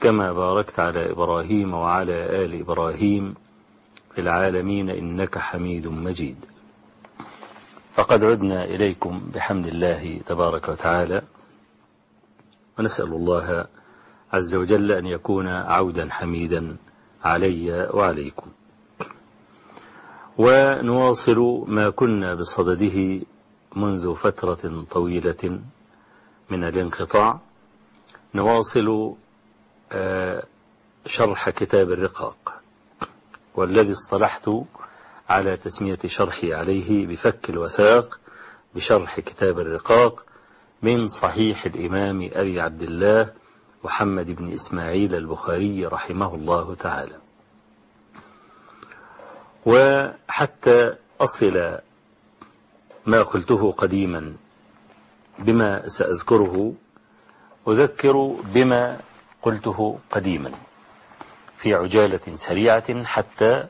كما باركت على إبراهيم وعلى آل إبراهيم في العالمين إنك حميد مجيد. فقد عدنا إليكم بحمد الله تبارك وتعالى ونسأل الله عز وجل أن يكون عودا حميدا علي وعليكم. ونواصل ما كنا بصدده منذ فترة طويلة من الانقطاع. نواصل شرح كتاب الرقاق والذي اصطلحت على تسمية شرحي عليه بفك الوثاق بشرح كتاب الرقاق من صحيح الإمام أبي عبد الله محمد بن إسماعيل البخاري رحمه الله تعالى. وحتى أصل ما قلته قديما بما سأذكره أذكر بما قلته قديما في عجالة سريعة حتى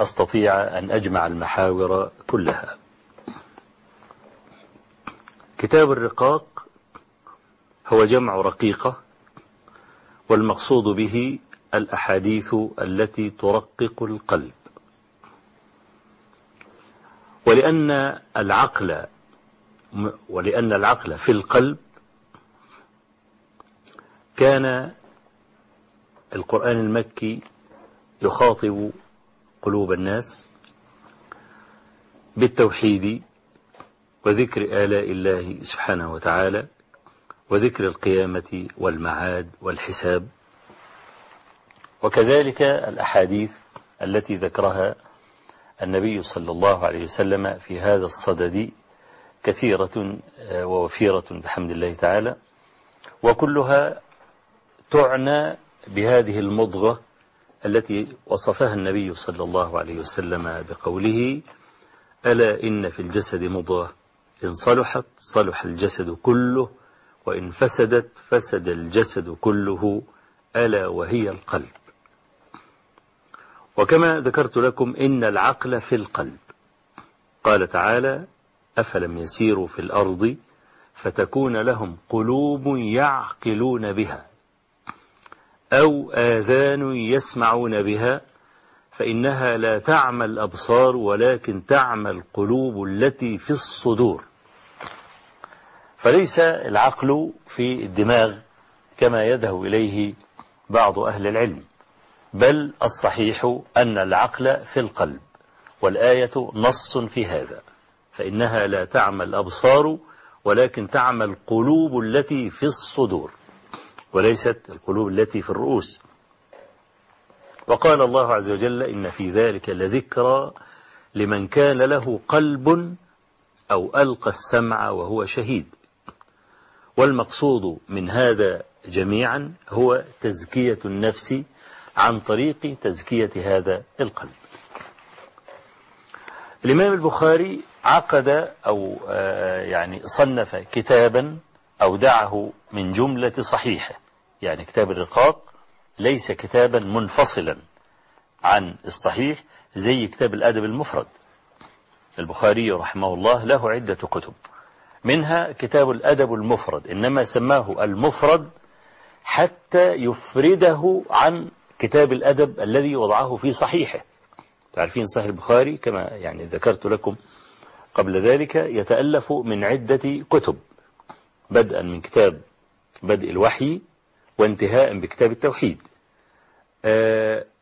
أستطيع أن أجمع المحاور كلها. كتاب الرقاق هو جمع رقيقة والمقصود به الأحاديث التي ترقق القلب. ولأن العقل ولأن العقل في القلب كان القرآن المكي يخاطب قلوب الناس بالتوحيد وذكر آلاء الله سبحانه وتعالى وذكر القيامة والمعاد والحساب. وكذلك الأحاديث التي ذكرها النبي صلى الله عليه وسلم في هذا الصدد كثيرة ووفيرة بحمد الله تعالى. وكلها تعنى بهذه المضغة التي وصفها النبي صلى الله عليه وسلم بقوله ألا إن في الجسد مضغة إن صلحت صلح الجسد كله وإن فسدت فسد الجسد كله ألا وهي القلب. وكما ذكرت لكم إن العقل في القلب. قال تعالى أفلم يسيروا في الأرض فتكون لهم قلوب يعقلون بها. أو آذان يسمعون بها فإنها لا تعمى الأبصار ولكن تعمى القلوب التي في الصدور. فليس العقل في الدماغ كما يذهب إليه بعض أهل العلم بل الصحيح أن العقل في القلب والآية نص في هذا فإنها لا تعمى الأبصار ولكن تعمى القلوب التي في الصدور. وليست القلوب التي في الرؤوس. وقال الله عز وجل إن في ذلك لذكرى لمن كان له قلب أو ألقى السمع وهو شهيد. والمقصود من هذا جميعا هو تزكية النفس عن طريق تزكية هذا القلب. الإمام البخاري عقد أو يعني صنف كتابا أودعه من جملة صحيحة. يعني كتاب الرقاق ليس كتابا منفصلا عن الصحيح زي كتاب الأدب المفرد. البخاري رحمه الله له عدة كتب. منها كتاب الأدب المفرد إنما سماه المفرد حتى يفرده عن كتاب الأدب الذي وضعه في صحيحه. تعرفين صحيح البخاري؟ كما يعني ذكرت لكم قبل ذلك يتألف من عدة كتب. بدءا من كتاب بدء الوحي وانتهاء بكتاب التوحيد.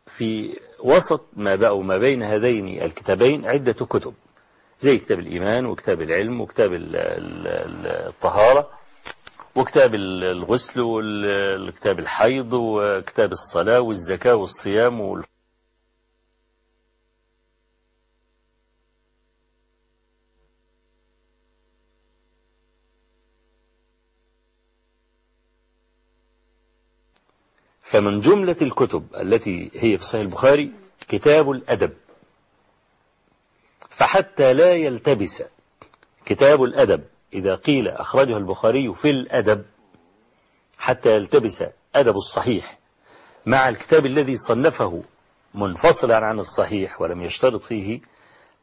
في وسط ما بقوا ما بين هذين الكتابين عدة كتب زي كتاب الإيمان وكتاب العلم وكتاب الطهارة وكتاب الغسل وكتاب الحيض وكتاب الصلاة والزكاة والصيام والفقر فمن جملة الكتب التي هي في صحيح البخاري كتاب الأدب. فحتى لا يلتبس كتاب الأدب إذا قيل أخرجه البخاري في الأدب حتى يلتبس أدب الصحيح مع الكتاب الذي صنفه منفصلا عن الصحيح ولم يشترط فيه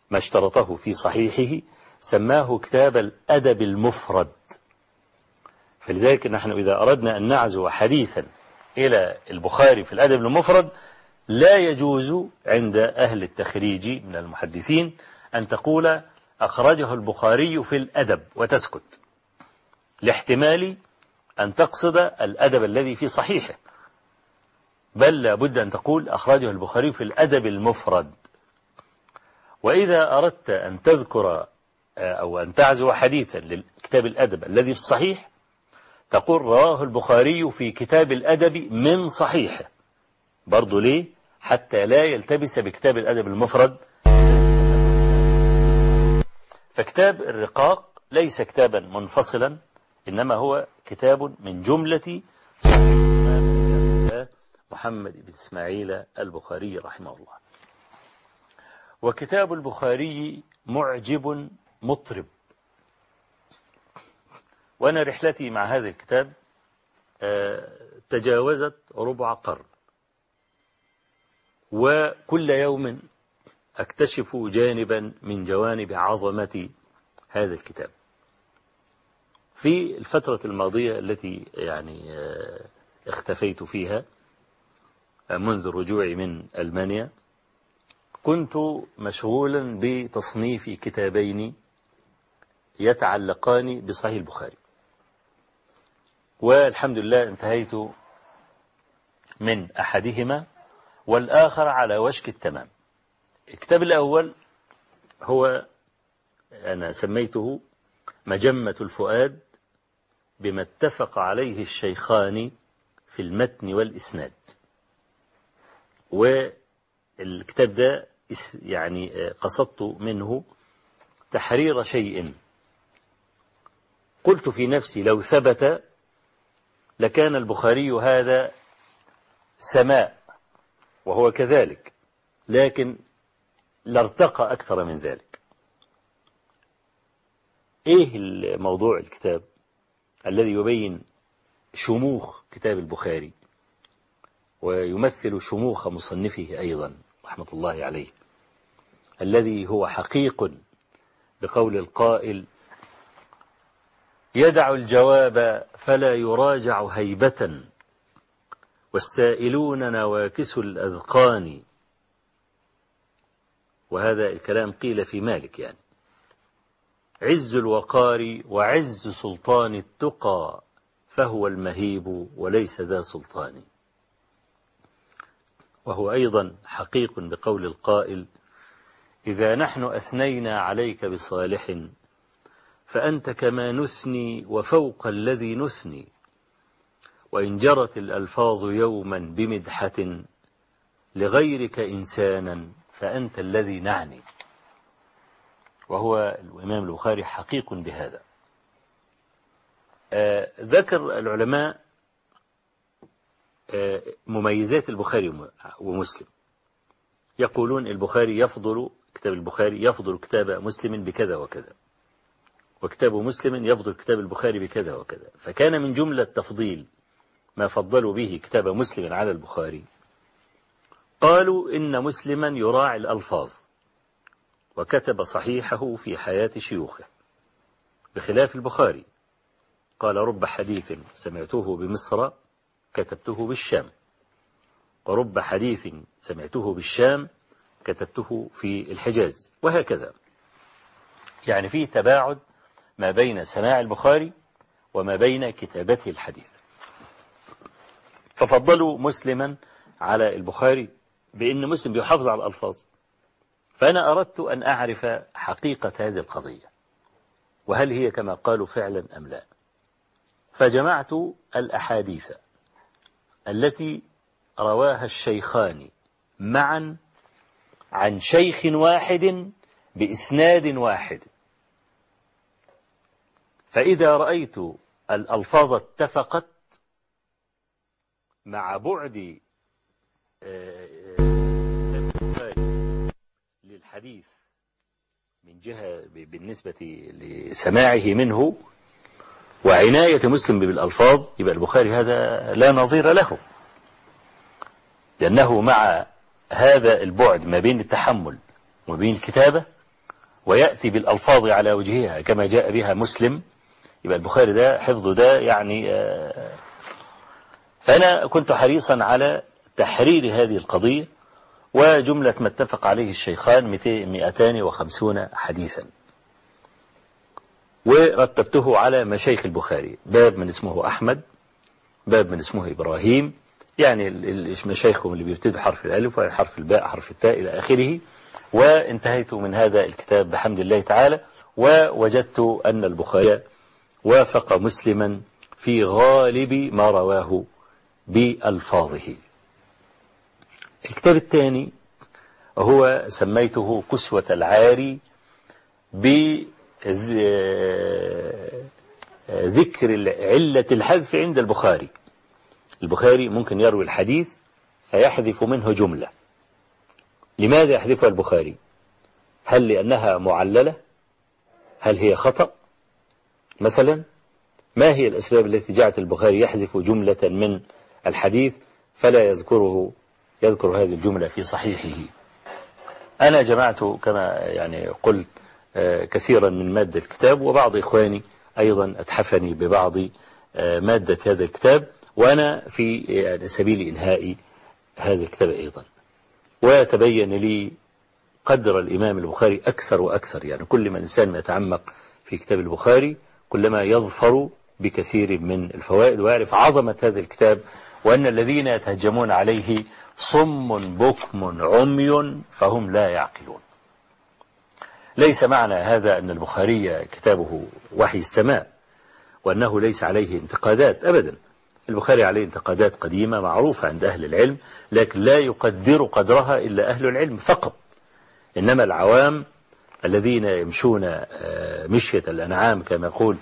ما اشترطه في صحيحه سماه كتاب الأدب المفرد. فلذلك نحن إذا أردنا أن نعزو حديثا إلى البخاري في الأدب المفرد لا يجوز عند أهل التخريج من المحدثين أن تقول أخرجه البخاري في الأدب وتسكت لاحتمال أن تقصد الأدب الذي في صحيحه. بل لابد أن تقول أخرجه البخاري في الأدب المفرد. وإذا أردت أن تذكر أو أن تعزو حديثا لكتاب الأدب الذي في الصحيح تقول رواه البخاري في كتاب الأدب من صحيحه برضو ليه؟ حتى لا يلتبس بكتاب الأدب المفرد. فكتاب الرقاق ليس كتابا منفصلا إنما هو كتاب من جملة محمد بن إسماعيل البخاري رحمه الله. وكتاب البخاري معجب مطرب. وأنا رحلتي مع هذا الكتاب تجاوزت ربع قرن. وكل يوم أكتشف جانبا من جوانب عظمة هذا الكتاب. في الفترة الماضية التي يعني اختفيت فيها منذ رجوعي من ألمانيا كنت مشغولا بتصنيف كتابين يتعلقان بصحيح البخاري. والحمد لله انتهيت من أحدهما والآخر على وشك التمام. الكتاب الأول هو أنا سميته مجمة الفؤاد بما اتفق عليه الشيخان في المتن والإسناد. والكتاب ده يعني قصدت منه تحرير شيء. قلت في نفسي لو ثبت لكان البخاري هذا سماء وهو كذلك لكن لارتقى أكثر من ذلك. إيه الموضوع الكتاب الذي يبين شموخ كتاب البخاري؟ ويمثل شموخ مصنفه أيضا رحمة الله عليه الذي هو حقيق بقول القائل يدع الجواب فلا يراجع هيبة. والسائلون نواكس الأذقان. وهذا الكلام قيل في مالك يعني. عز الوقار وعز سلطان التقى فهو المهيب وليس ذا سلطان. وهو أيضا حقيق بقول القائل إذا نحن أثنينا عليك بصالح فأنت كما نثني وفوق الذي نثني وإن جرت الألفاظ يوما بمدحة لغيرك إنسانا فأنت الذي نعني. وهو الإمام البخاري حقيق بهذا. آه ذكر العلماء آه مميزات البخاري ومسلم. يقولون البخاري يفضل كتاب البخاري يفضل كتاب مسلم بكذا وكذا. وكتاب مسلم يفضل كتاب البخاري بكذا وكذا. فكان من جملة تفضيل ما فضلوا به كتاب مسلم على البخاري. قالوا إن مسلما يراعي الألفاظ. وكتب صحيحه في حياة شيوخه. بخلاف البخاري. قال رب حديث سمعته بمصر كتبته بالشام. ورب حديث سمعته بالشام كتبته في الحجاز. وهكذا. يعني فيه تباعد ما بين سماع البخاري وما بين كتابته الحديث. ففضلوا مسلما على البخاري بأن مسلم بيحافظ على الألفاظ. فأنا أردت أن أعرف حقيقة هذه القضية. وهل هي كما قالوا فعلا أم لا؟ فجمعت الأحاديث التي رواها الشيخان معا عن شيخ واحد بإسناد واحد. فإذا رأيت الألفاظ اتفقت مع بعد آه، آه، للحديث من جهة بالنسبة لسماعه منه وعناية مسلم بالألفاظ يبقى البخاري هذا لا نظير له. لأنه مع هذا البعد ما بين التحمل وما بين الكتابة ويأتي بالألفاظ على وجهها كما جاء بها مسلم يبقى البخاري ده حفظه ده يعني آه، فأنا كنت حريصا على تحرير هذه القضية وجملة ما اتفق عليه الشيخان 250 حديثا. ورتبته على مشايخ البخاري. باب من اسمه أحمد باب من اسمه إبراهيم يعني مشايخهم اللي بيبتدوا حرف الألف وحرف الباء حرف التاء إلى آخره. وانتهيت من هذا الكتاب بحمد الله تعالى ووجدت أن البخاري وافق مسلما في غالب ما رواه بألفاظه. الكتاب الثاني هو سميته كسوة العاري بذكر علة الحذف عند البخاري. البخاري ممكن يروي الحديث فيحذف منه جملة. لماذا يحذفها البخاري؟ هل لأنها معللة؟ هل هي خطأ؟ مثلا ما هي الأسباب التي جعلت البخاري يحذف جملة من الحديث فلا يذكره يذكر هذه الجملة في صحيحه؟ أنا جمعت كما يعني قلت آه، كثيرا من مادة الكتاب وبعض إخواني أيضا أتحفني ببعض آه، مادة هذا الكتاب وأنا في يعني سبيل إنهاء هذا الكتاب أيضا. وتبين لي قدر الإمام البخاري أكثر وأكثر يعني كل ما الإنسان يتعمق في كتاب البخاري كلما يظفر بكثير من الفوائد. ويعرف عظمة هذا الكتاب وأن الذين يتهجمون عليه صم بكم عمي فهم لا يعقلون. ليس معنى هذا أن البخاري كتابه وحي السماء وأنه ليس عليه انتقادات أبدا. البخاري عليه انتقادات قديمة معروفة عند أهل العلم لكن لا يقدر قدرها إلا أهل العلم فقط. إنما العوام الذين يمشون آه، مشية الأنعام كما يقول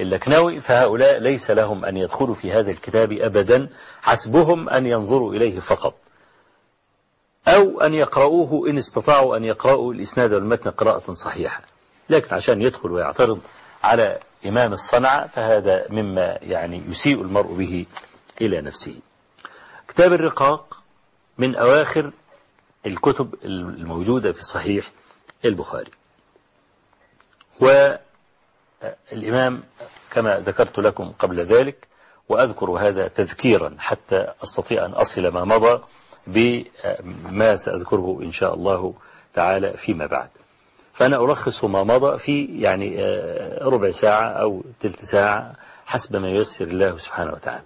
اللكنوي فهؤلاء ليس لهم أن يدخلوا في هذا الكتاب أبدا حسبهم أن ينظروا إليه فقط. أو أن يقرؤوه إن استطاعوا أن يقرأوا الإسناد والمتن قراءة صحيحة. لكن عشان يدخل ويعترض على إمام الصنعة فهذا مما يعني يسيء المرء به إلى نفسه. كتاب الرقاق من أواخر الكتب الموجودة في صحيح البخاري. والإمام كما ذكرت لكم قبل ذلك وأذكر هذا تذكيرا حتى أستطيع أن أصل ما مضى بما سأذكره إن شاء الله تعالى فيما بعد. فأنا ألخص ما مضى في يعني آه، ربع ساعة أو تلت ساعة حسب ما ييسر الله سبحانه وتعالى.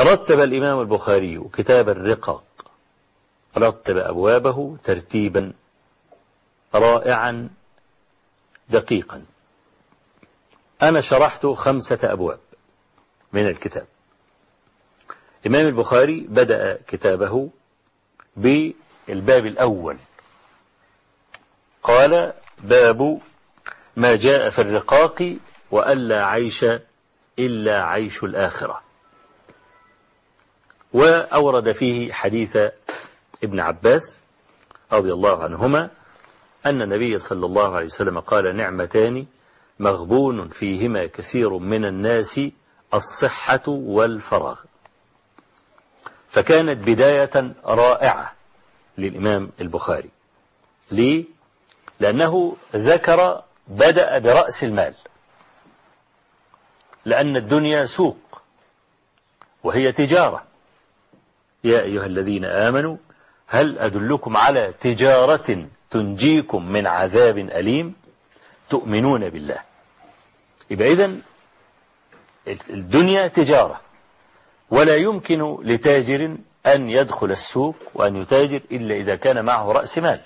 رتب الإمام البخاري كتاب الرقاق. رتب أبوابه ترتيبا رائعا دقيقا. أنا شرحت خمسة أبواب من الكتاب. الإمام البخاري بدأ كتابه بالباب الأول. قال باب ما جاء في الرقاق وألا عيش إلا عيش الآخرة. وأورد فيه حديث ابن عباس رضي الله عنهما أن النبي صلى الله عليه وسلم قال نعمتان مغبون فيهما كثير من الناس الصحة والفراغ. فكانت بداية رائعة للإمام البخاري. ليه؟ لأنه ذكر بدأ برأس المال. لأن الدنيا سوق وهي تجارة. يا أيها الذين آمنوا هل أدلكم على تجارة تنجيكم من عذاب أليم تؤمنون بالله. يبقى إذن الدنيا تجارة. ولا يمكن لتاجر أن يدخل السوق وأن يتاجر إلا إذا كان معه رأس مال.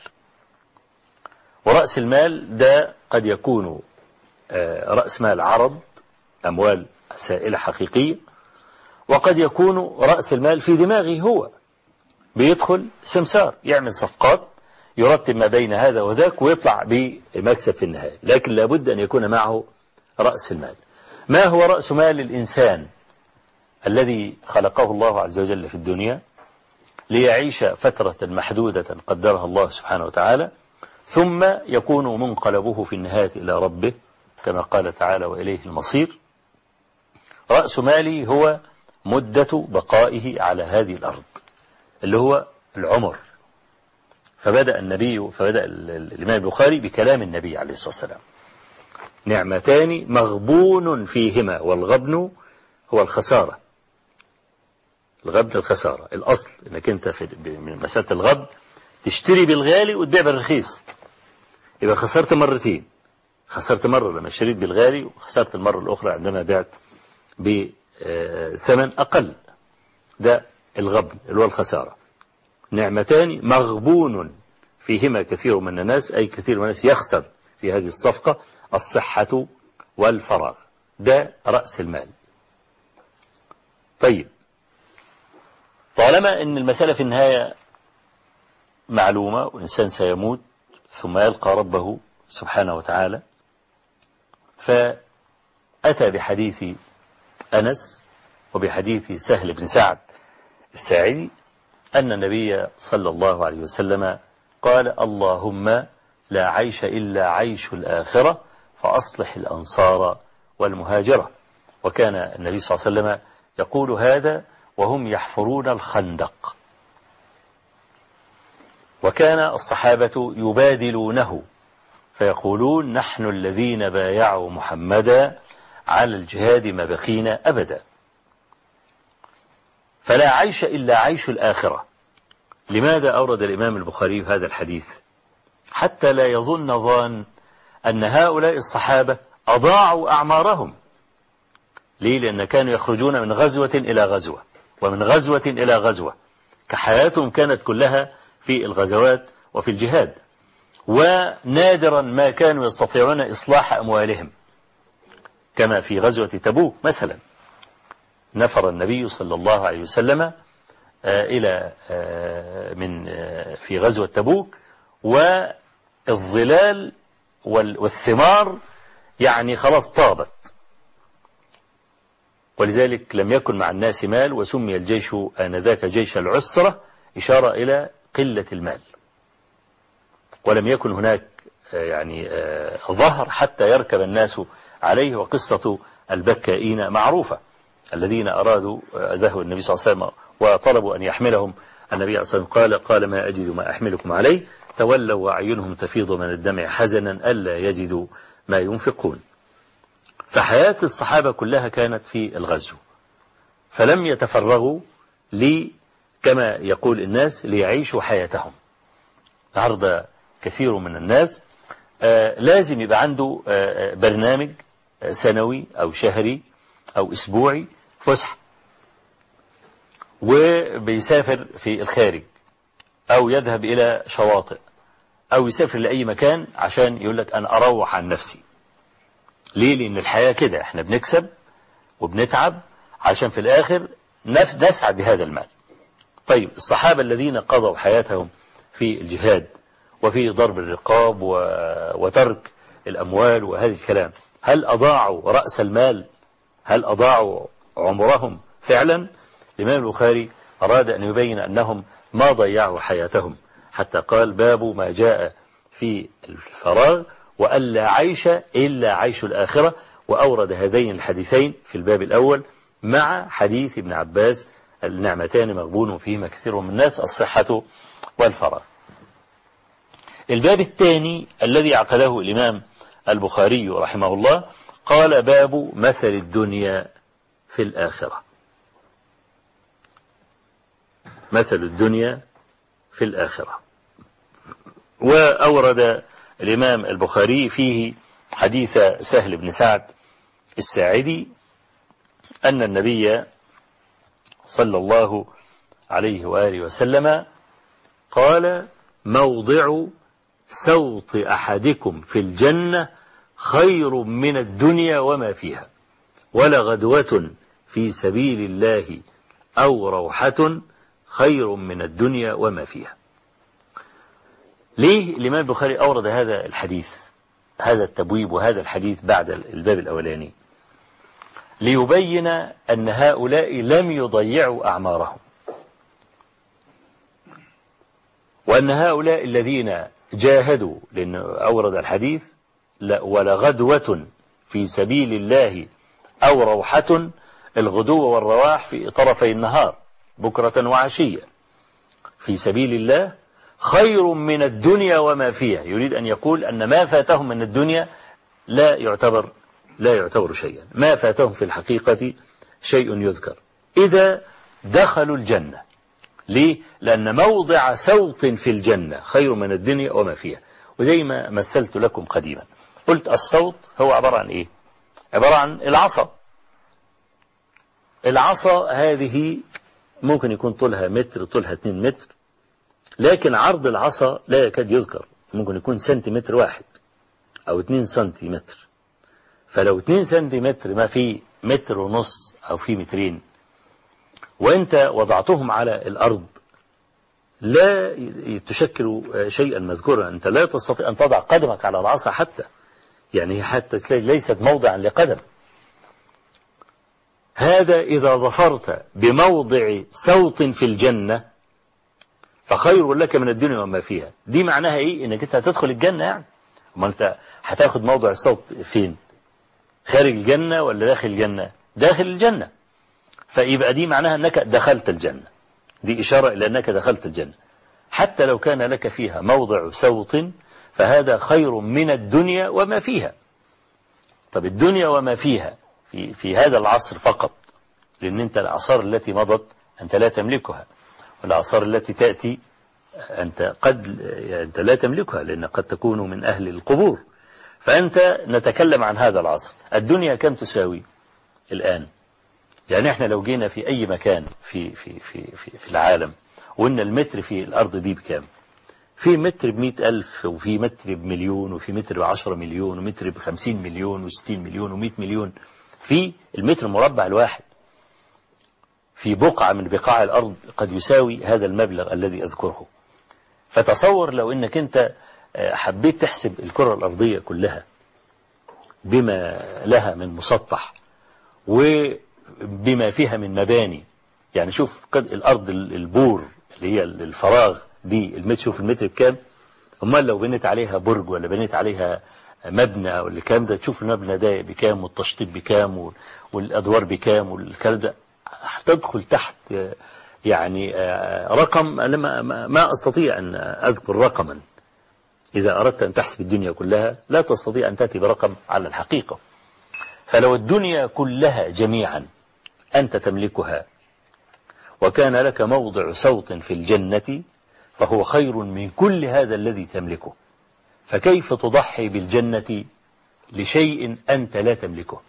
ورأس المال ده قد يكون آه، رأس مال عرض أموال سائلة حقيقية وقد يكون رأس المال في دماغه هو. بيدخل سمسار يعمل صفقات يرتب ما بين هذا وذاك ويطلع بمكسب في النهاية. لكن لابد أن يكون معه رأس المال. ما هو رأس مال الإنسان الذي خلقه الله عز وجل في الدنيا ليعيش فترة محدودة قدرها الله سبحانه وتعالى ثم يكون منقلبه في النهاية إلى ربه كما قال تعالى وإليه المصير. رأس مالي هو مدة بقائه على هذه الأرض اللي هو العمر. فبدأ النبي فبدأ الإمام البخاري بكلام النبي عليه الصلاة والسلام. نعمتان مغبون فيهما والغبن هو الخسارة. الغبن الخسارة الأصل أنك أنت في من مسألة الغبن تشتري بالغالي وتبيع بالرخيص. يبقى خسرت مرتين. خسرت مرة لما اشتريت بالغالي وخسرت المرة الأخرى عندما بعت بثمن أقل. ده الغبن اللي هو الخسارة. نعمتان مغبون فيهما كثير من الناس أي كثير من الناس يخسر في هذه الصفقة الصحة والفراغ. ده رأس المال. طيب. طالما أن المسألة في النهاية معلومة والإنسان سيموت ثم يلقى ربه سبحانه وتعالى فأتى بحديث أنس وبحديث سهل بن سعد الساعدي أن النبي صلى الله عليه وسلم قال اللهم لا عيش إلا عيش الآخرة فأصلح الأنصار والمهاجرة. وكان النبي صلى الله عليه وسلم يقول هذا وهم يحفرون الخندق. وكان الصحابة يبادلونه فيقولون نحن الذين بايعوا محمدا على الجهاد ما بقينا أبدا. فلا عيش إلا عيش الآخرة. لماذا أورد الإمام البخاري هذا الحديث؟ حتى لا يظن ظان أن هؤلاء الصحابة أضاعوا أعمارهم. ليه؟ لأن كانوا يخرجون من غزوة إلى غزوة ومن غزوة إلى غزوة. كحياتهم كانت كلها في الغزوات وفي الجهاد. ونادرا ما كانوا يستطيعون إصلاح أموالهم. كما في غزوة تبوك مثلا. نفر النبي صلى الله عليه وسلم آه، إلى آه، من آه، في غزوة تبوك والظلال والثمار يعني خلاص طابت. ولذلك لم يكن مع الناس مال وسمي الجيش آنذاك جيش العسرة إشارة إلى قلة المال. ولم يكن هناك يعني ظهر حتى يركب الناس عليه وقصة البكائين معروفة. الذين أرادوا ذهب النبي صلى الله عليه وسلم وطلبوا أن يحملهم النبي صلى الله عليه وسلم قال قال ما أجد ما أحملكم عليه تولوا وأعينهم تفيض من الدمع حزنا ألا يجدوا ما ينفقون. فحياة الصحابة كلها كانت في الغزو فلم يتفرغوا لي كما يقول الناس ليعيشوا حياتهم. النهارده كثير من الناس آه لازم يبقى عنده آه, آه، برنامج سنوي أو شهري أو أسبوعي فسحة. وبيسافر في الخارج أو يذهب إلى شواطئ أو يسافر لأي مكان عشان يقول لك أنا أروح عن نفسي. ليه؟ لأن الحياة كده إحنا بنكسب وبنتعب عشان في الآخر نسعد بهذا المال. طيب الصحابة الذين قضوا حياتهم في الجهاد وفي ضرب الرقاب وترك الأموال وهذه الكلام هل أضاعوا رأس المال؟ هل أضاعوا عمرهم. فعلا الإمام البخاري أراد أن يبين أنهم ما ضيعوا حياتهم حتى قال باب ما جاء في الفراغ وألا عيش إلا عيش الآخرة. وأورد هذين الحديثين في الباب الأول مع حديث ابن عباس النعمتان مغبون فيهما كثير من الناس الصحة والفراغ. الباب الثاني الذي عقده الإمام البخاري رحمه الله قال باب مثل الدنيا. في الآخرة. مثل الدنيا في الآخرة. وأورد الإمام البخاري فيه حديث سهل بن سعد الساعدي أن النبي صلى الله عليه وآله وسلم قال موضع سوط أحدكم في الجنة خير من الدنيا وما فيها. ولغدوة في سبيل الله أو روحة خير من الدنيا وما فيها. ليه الإمام البخاري أورد هذا الحديث هذا التبويب وهذا الحديث بعد الباب الأولاني؟ ليبين أن هؤلاء لم يضيعوا أعمارهم. وأن هؤلاء الذين جاهدوا لأن أورد الحديث ولغدوة في سبيل الله أو روحة الغدو والرواح في طرفي النهار بكرة وعشية. في سبيل الله خير من الدنيا وما فيها. يريد أن يقول أن ما فاتهم من الدنيا لا يعتبر لا يعتبر شيئا. ما فاتهم في الحقيقة شيء يذكر. إذا دخلوا الجنة. ليه؟ لأن موضع سوط في الجنة خير من الدنيا وما فيها. وزي ما مثلت لكم قديما. قلت الصوت هو عبارة عن إيه؟ عبارة عن العصا العصا هذه ممكن يكون طولها متر طولها 2 متر لكن عرض العصا لا يكاد يذكر ممكن يكون سنتيمتر واحد أو 2 سنتيمتر. فلو 2 سنتيمتر ما في متر ونص أو في مترين وأنت وضعتهم على الأرض لا تشكل شيئا مذكورا. أنت لا تستطيع أن تضع قدمك على العصا حتى يعني حتى ليست موضعا لقدم. هذا إذا ظفرت بموضع سوط في الجنة فخير لك من الدنيا وما فيها. دي معناها إيه؟ إنك أنت هتدخل الجنة يعني. ما أنت هتاخد موضع الصوت فين؟ خارج الجنة ولا داخل الجنة؟ داخل الجنة. فيبقى دي معناها أنك دخلت الجنة. دي إشارة إلى أنك دخلت الجنة. حتى لو كان لك فيها موضع سوط فهذا خير من الدنيا وما فيها. طب الدنيا وما فيها في, في هذا العصر فقط لأن أنت الأعصار التي مضت أنت لا تملكها والأعصار التي تأتي أنت قد أنت لا تملكها لأن قد تكون من أهل القبور. فأنت نتكلم عن هذا العصر. الدنيا كم تساوي الآن؟ يعني إحنا لو جينا في أي مكان في, في, في, في, في العالم وإن المتر في الأرض دي بكام؟ في متر بمئة ألف وفي متر بمليون وفي متر بعشرة مليون ومتر بخمسين مليون وستين مليون ومئة مليون. في المتر المربع الواحد في بقعة من بقاع الأرض قد يساوي هذا المبلغ الذي أذكره. فتصور لو أنك أنت حبيت تحسب الكرة الأرضية كلها بما لها من مسطح وبما فيها من مباني يعني شوف قد الأرض البور اللي هي الفراغ دي المتر شوف المتر بكام؟ أمال لو بنيت عليها برج ولا بنيت عليها مبنى ولا الكلام ده تشوف المبنى ده بكام والتشطيب بكام والأدوار بكام والكلام ده هتدخل تحت يعني رقم أنا ما أستطيع أن أذكر رقما. إذا أردت أن تحسب الدنيا كلها لا تستطيع أن تأتي برقم على الحقيقة. فلو الدنيا كلها جميعا أنت تملكها وكان لك موضع صوت في الجنة فهو خير من كل هذا الذي تملكه. فكيف تضحي بالجنة لشيء أنت لا تملكه؟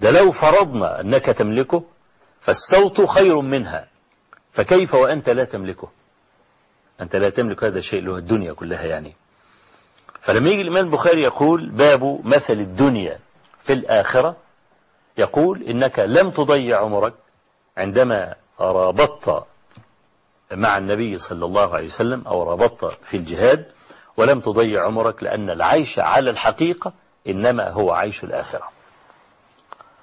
ده لو فرضنا أنك تملكه فالصوت خير منها فكيف وأنت لا تملكه؟ أنت لا تملك هذا الشيء له الدنيا كلها يعني. فلما يجي الإمام البخاري يقول باب مثل الدنيا في الآخرة يقول إنك لم تضيع عمرك عندما رابطت مع النبي صلى الله عليه وسلم أو ربطت في الجهاد ولم تضيع عمرك لأن العيش على الحقيقة إنما هو عيش الآخرة.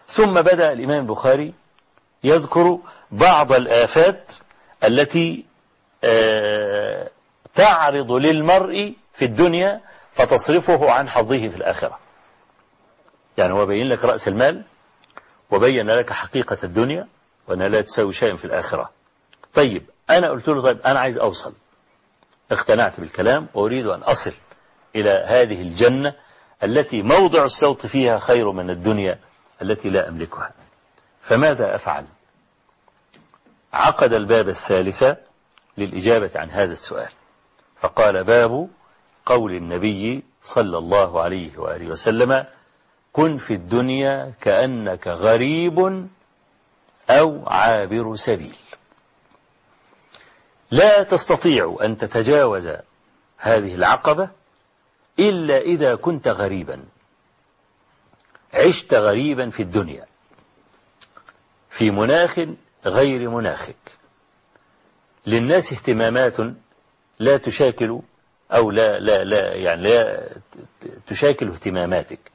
ثم بدأ الإمام البخاري يذكر بعض الآفات التي تعرض للمرء في الدنيا فتصرفه عن حظه في الآخرة. يعني هو بين لك رأس المال وبين لك حقيقة الدنيا وأنها لا تساوي شيئا في الآخرة. طيب أنا قلت له طيب أنا عايز أوصل. اقتنعت بالكلام وأريد أن أصل إلى هذه الجنة التي موضع الصوت فيها خير من الدنيا التي لا أملكها. فماذا أفعل؟ عقد الباب الثالث للإجابة عن هذا السؤال. فقال باب قول النبي صلى الله عليه وآله وسلم كن في الدنيا كأنك غريب أو عابر سبيل. لا تستطيع أن تتجاوز هذه العقبة إلا إذا كنت غريبا. عشت غريبا في الدنيا. في مناخ غير مناخك. للناس اهتمامات لا تشاكل أو لا لا لا يعني لا تشاكل اهتماماتك.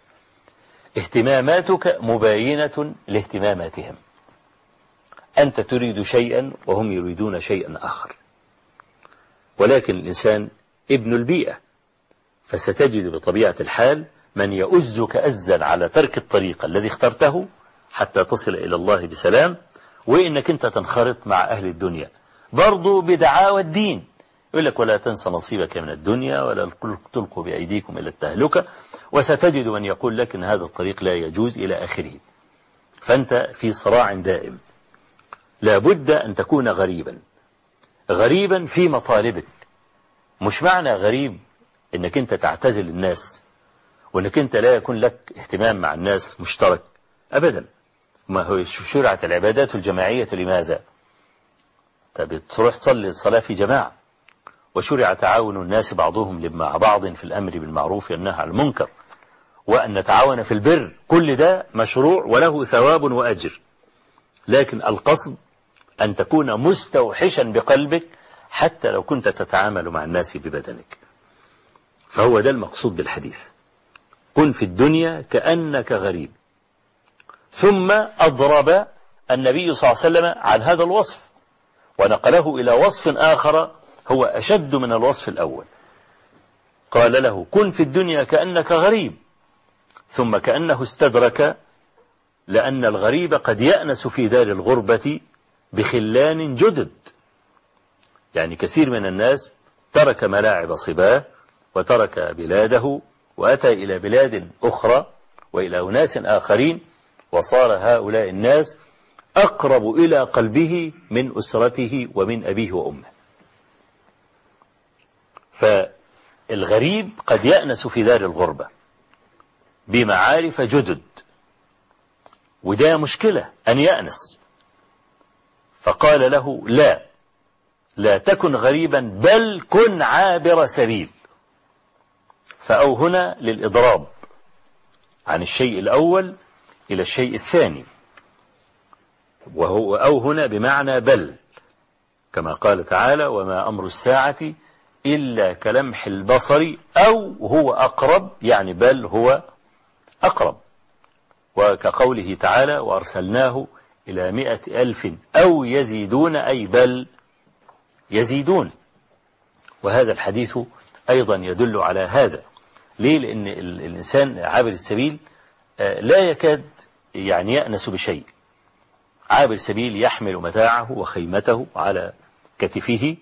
اهتماماتك مباينة لاهتماماتهم. أنت تريد شيئا وهم يريدون شيئا آخر. ولكن الإنسان ابن البيئة فستجد بطبيعة الحال من يؤزك أزا على ترك الطريق الذي اخترته حتى تصل إلى الله بسلام وإنك أنت تنخرط مع أهل الدنيا. برضو بدعاوى الدين يقول لك ولا تنسى نصيبك من الدنيا ولا تلقوا بأيديكم إلى التهلكة وستجد من يقول لك أن هذا الطريق لا يجوز إلى آخره. فأنت في صراع دائم. لا بد أن تكون غريبا. غريبا في مطالبك. مش معنى غريب أنك أنت تعتزل الناس وأنك أنت لا يكون لك اهتمام مع الناس مشترك. أبدا. ما هو شرعت العبادات الجماعية لماذا؟ طب تروح تصلي الصلاة في جماعة وشرع تعاون الناس بعضهم مع بعض في الأمر بالمعروف والنهي عن المنكر وأن نتعاون في البر. كل ده مشروع وله ثواب وأجر. لكن القصد أن تكون مستوحشا بقلبك حتى لو كنت تتعامل مع الناس ببدنك. فهو ده المقصود بالحديث. كن في الدنيا كأنك غريب. ثم أضرب النبي صلى الله عليه وسلم عن هذا الوصف ونقله إلى وصف آخر هو أشد من الوصف الأول. قال له كن في الدنيا كأنك غريب ثم كأنه استدرك لأن الغريب قد يأنس في دار الغربة بخلان جدد. يعني كثير من الناس ترك ملاعب صباه وترك بلاده وأتى إلى بلاد أخرى وإلى أناس آخرين وصار هؤلاء الناس أقرب إلى قلبه من أسرته ومن أبيه وأمه. فالغريب قد يأنس في دار الغربة بمعارف جدد. وده مشكلة أن يأنس. فقال له لا لا تكن غريبا بل كن عابر سبيل. فأو هنا للإضراب عن الشيء الأول إلى الشيء الثاني. وهو أو هنا بمعنى بل كما قال تعالى وما أمر الساعة إلا كلمح البصر أو هو أقرب يعني بل هو أقرب. وكقوله تعالى وأرسلناه إلى مئة ألف أو يزيدون أي بل يزيدون. وهذا الحديث أيضا يدل على هذا. ليه؟ لأن الإنسان عابر السبيل آه، لا يكاد يعني يأنس بشيء. عابر السبيل يحمل متاعه وخيمته على كتفه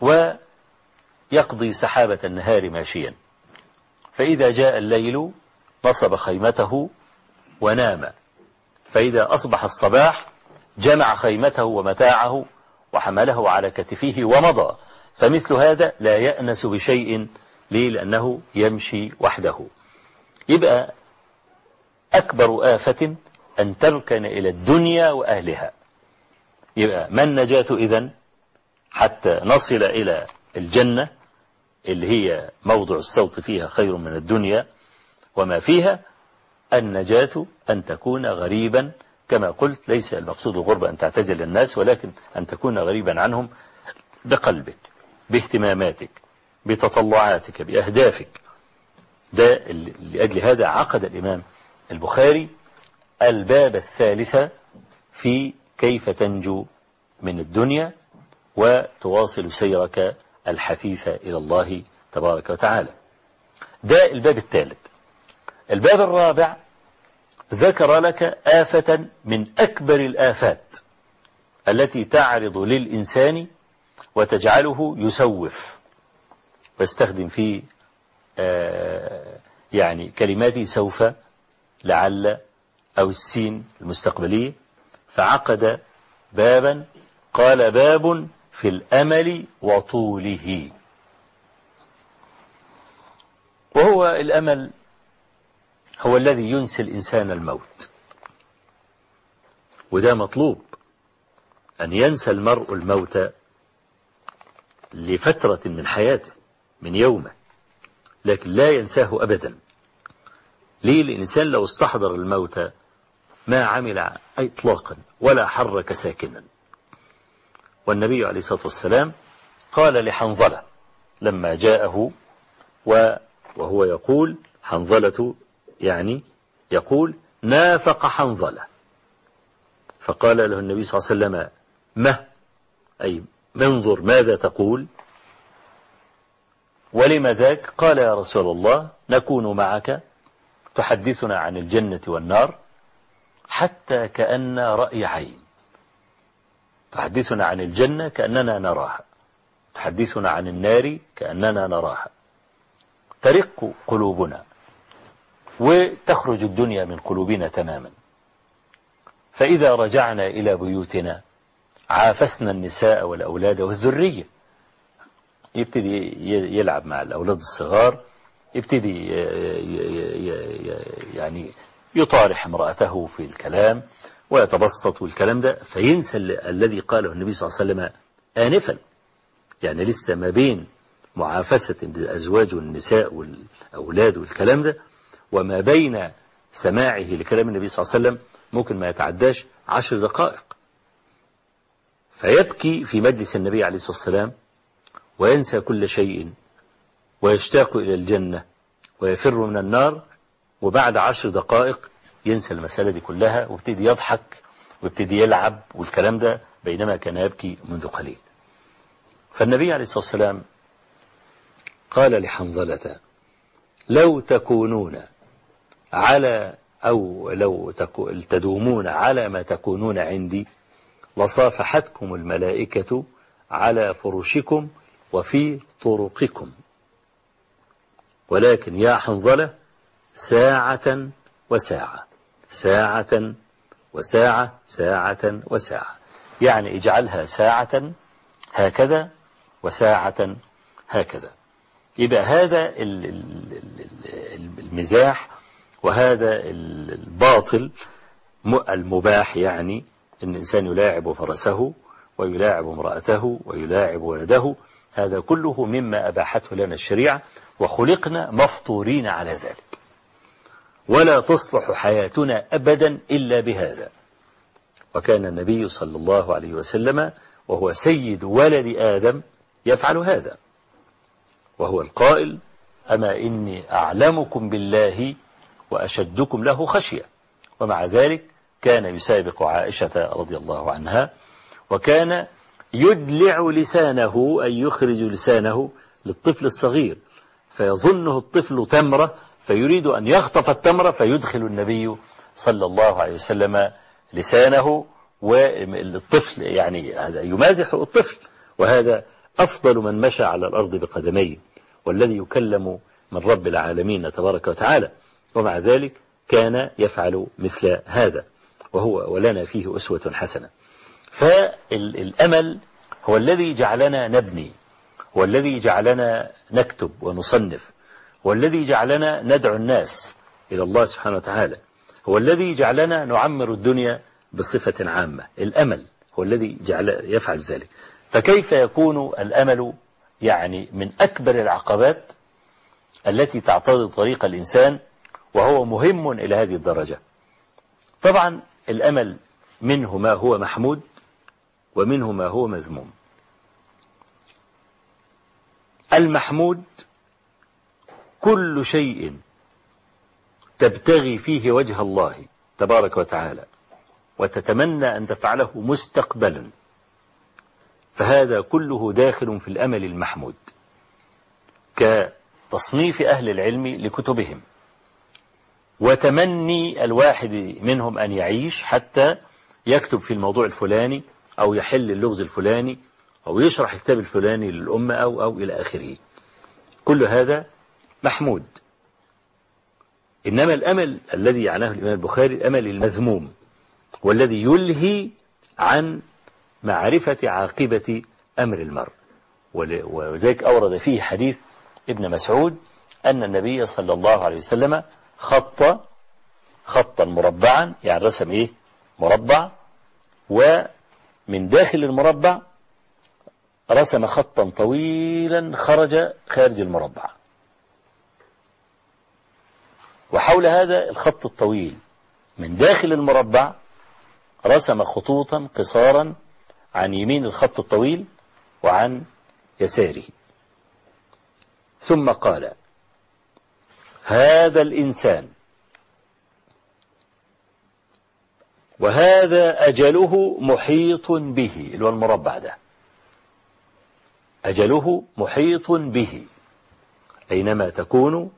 ويقضي سحابة النهار ماشيا. فإذا جاء الليل نصب خيمته ونام. فإذا أصبح الصباح جمع خيمته ومتاعه وحمله على كتفه ومضى. فمثل هذا لا يأنس بشيء ليه لأنه يمشي وحده. يبقى أكبر آفة أن تركن إلى الدنيا وأهلها. يبقى ما النجاة إذن؟ حتى نصل إلى الجنة اللي هي موضع الصوت فيها خير من الدنيا وما فيها النجاة أن تكون غريبا كما قلت ليس المقصود الغربة أن تعتزل الناس ولكن أن تكون غريبا عنهم بقلبك باهتماماتك بتطلعاتك بأهدافك. ده لأجل هذا عقد الإمام البخاري الباب الثالث في كيف تنجو من الدنيا وتواصل سيرك الحثيث إلى الله تبارك وتعالى. ده الباب الثالث. الباب الرابع ذكر لك آفة من أكبر الآفات التي تعرض للإنسان وتجعله يسوف. واستخدم فيه آه، يعني كلمات سوف لعل أو السين المستقبلية. فعقد بابا قال باب في الأمل وطوله. وهو الأمل هو الذي ينسي الإنسان الموت. وده مطلوب أن ينسى المرء الموت لفترة من حياته من يومه لكن لا ينساه أبدا. ليه؟ الإنسان لو استحضر الموت ما عمل إطلاقا ولا حرك ساكنا. والنبي عليه الصلاة والسلام قال لحنظلة لما جاءه وهو يقول حنظلة يعني يقول نافق حنظلة. فقال له النبي صلى الله عليه وسلم ما أي منظر ماذا تقول. ولم ذاك؟ قال يا رسول الله نكون معك تحدثنا عن الجنة والنار حتى كأن رأي عين. تحدثنا عن الجنة كأننا نراها. تحدثنا عن النار كأننا نراها. ترق قلوبنا. وتخرج الدنيا من قلوبنا تماما. فإذا رجعنا إلى بيوتنا عافسنا النساء والأولاد والذرية. يبتدي يلعب مع الأولاد الصغار يبتدي يعني يطارح امرأته في الكلام ويتبسط والكلام ده فينسى الذي قاله النبي صلى الله عليه وسلم آنفا. يعني لسه ما بين معافسة الأزواج والنساء والأولاد والكلام ده وما بين سماعه لكلام النبي صلى الله عليه وسلم ممكن ما يتعداش عشر دقائق. فيبكي في مجلس النبي عليه الصلاة والسلام وينسى كل شيء ويشتاق إلى الجنة ويفر من النار وبعد عشر دقائق ينسى المسألة دي كلها ويبتدي يضحك ويبتدي يلعب والكلام ده بينما كان يبكي منذ قليل. فالنبي عليه الصلاة والسلام قال لحنظلة لو تكونون على أو لو تدومون على ما تكونون عندي لصافحتكم الملائكة على فرشكم وفي طرقكم. ولكن يا حنظلة ساعة وساعة ساعة وساعة ساعة وساعة. يعني اجعلها ساعة هكذا وساعة هكذا. يبقى هذا المزاح وهذا الباطل المباح يعني أن الإنسان يلاعب فرسه ويلاعب امرأته ويلاعب ولده هذا كله مما أباحته لنا الشريعة وخلقنا مفطورين على ذلك. ولا تصلح حياتنا أبدا إلا بهذا. وكان النبي صلى الله عليه وسلم وهو سيد ولد آدم يفعل هذا. وهو القائل أما إني أعلمكم بالله وأشدكم له خشية. ومع ذلك كان يسابق عائشة رضي الله عنها وكان يدلع لسانه أي يخرج لسانه للطفل الصغير فيظنه الطفل تمرة فيريد أن يخطف التمرة فيدخل النبي صلى الله عليه وسلم لسانه والطفل يعني هذا يمازح الطفل وهذا أفضل من مشى على الأرض بقدميه والذي يكلم من رب العالمين تبارك وتعالى. ومع ذلك كان يفعل مثل هذا وهو ولنا فيه أسوة حسنة. فالأمل هو الذي جعلنا نبني والذي جعلنا نكتب ونصنف والذي جعلنا ندعو الناس إلى الله سبحانه وتعالى هو الذي جعلنا نعمر الدنيا بصفة عامة. الأمل هو الذي جعل يفعل ذلك. فكيف يكون الأمل يعني من أكبر العقبات التي تعترض طريق الإنسان وهو مهم إلى هذه الدرجة. طبعا الأمل منه ما هو محمود ومنه ما هو مذموم. المحمود كل شيء تبتغي فيه وجه الله تبارك وتعالى وتتمنى أن تفعله مستقبلا. فهذا كله داخل في الأمل المحمود كتصنيف أهل العلم لكتبهم. وتمني الواحد منهم أن يعيش حتى يكتب في الموضوع الفلاني أو يحل اللغز الفلاني أو يشرح الكتاب الفلاني للأمة أو, أو إلى آخره. كل هذا محمود. إنما الأمل الذي يعناه الإمام البخاري الأمل المذموم والذي يلهي عن معرفة عاقبة أمر المرء. وذلك أورد فيه حديث ابن مسعود أن النبي صلى الله عليه وسلم خط خطا مربعا يعني رسم إيه؟ مربع. ومن داخل المربع رسم خطا طويلا خرج خارج المربع. وحول هذا الخط الطويل من داخل المربع رسم خطوطا قصارا عن يمين الخط الطويل وعن يساره. ثم قال هذا الإنسان. وهذا أجله محيط به اللي هو المربع ده. أجله محيط به. أينما تكونوا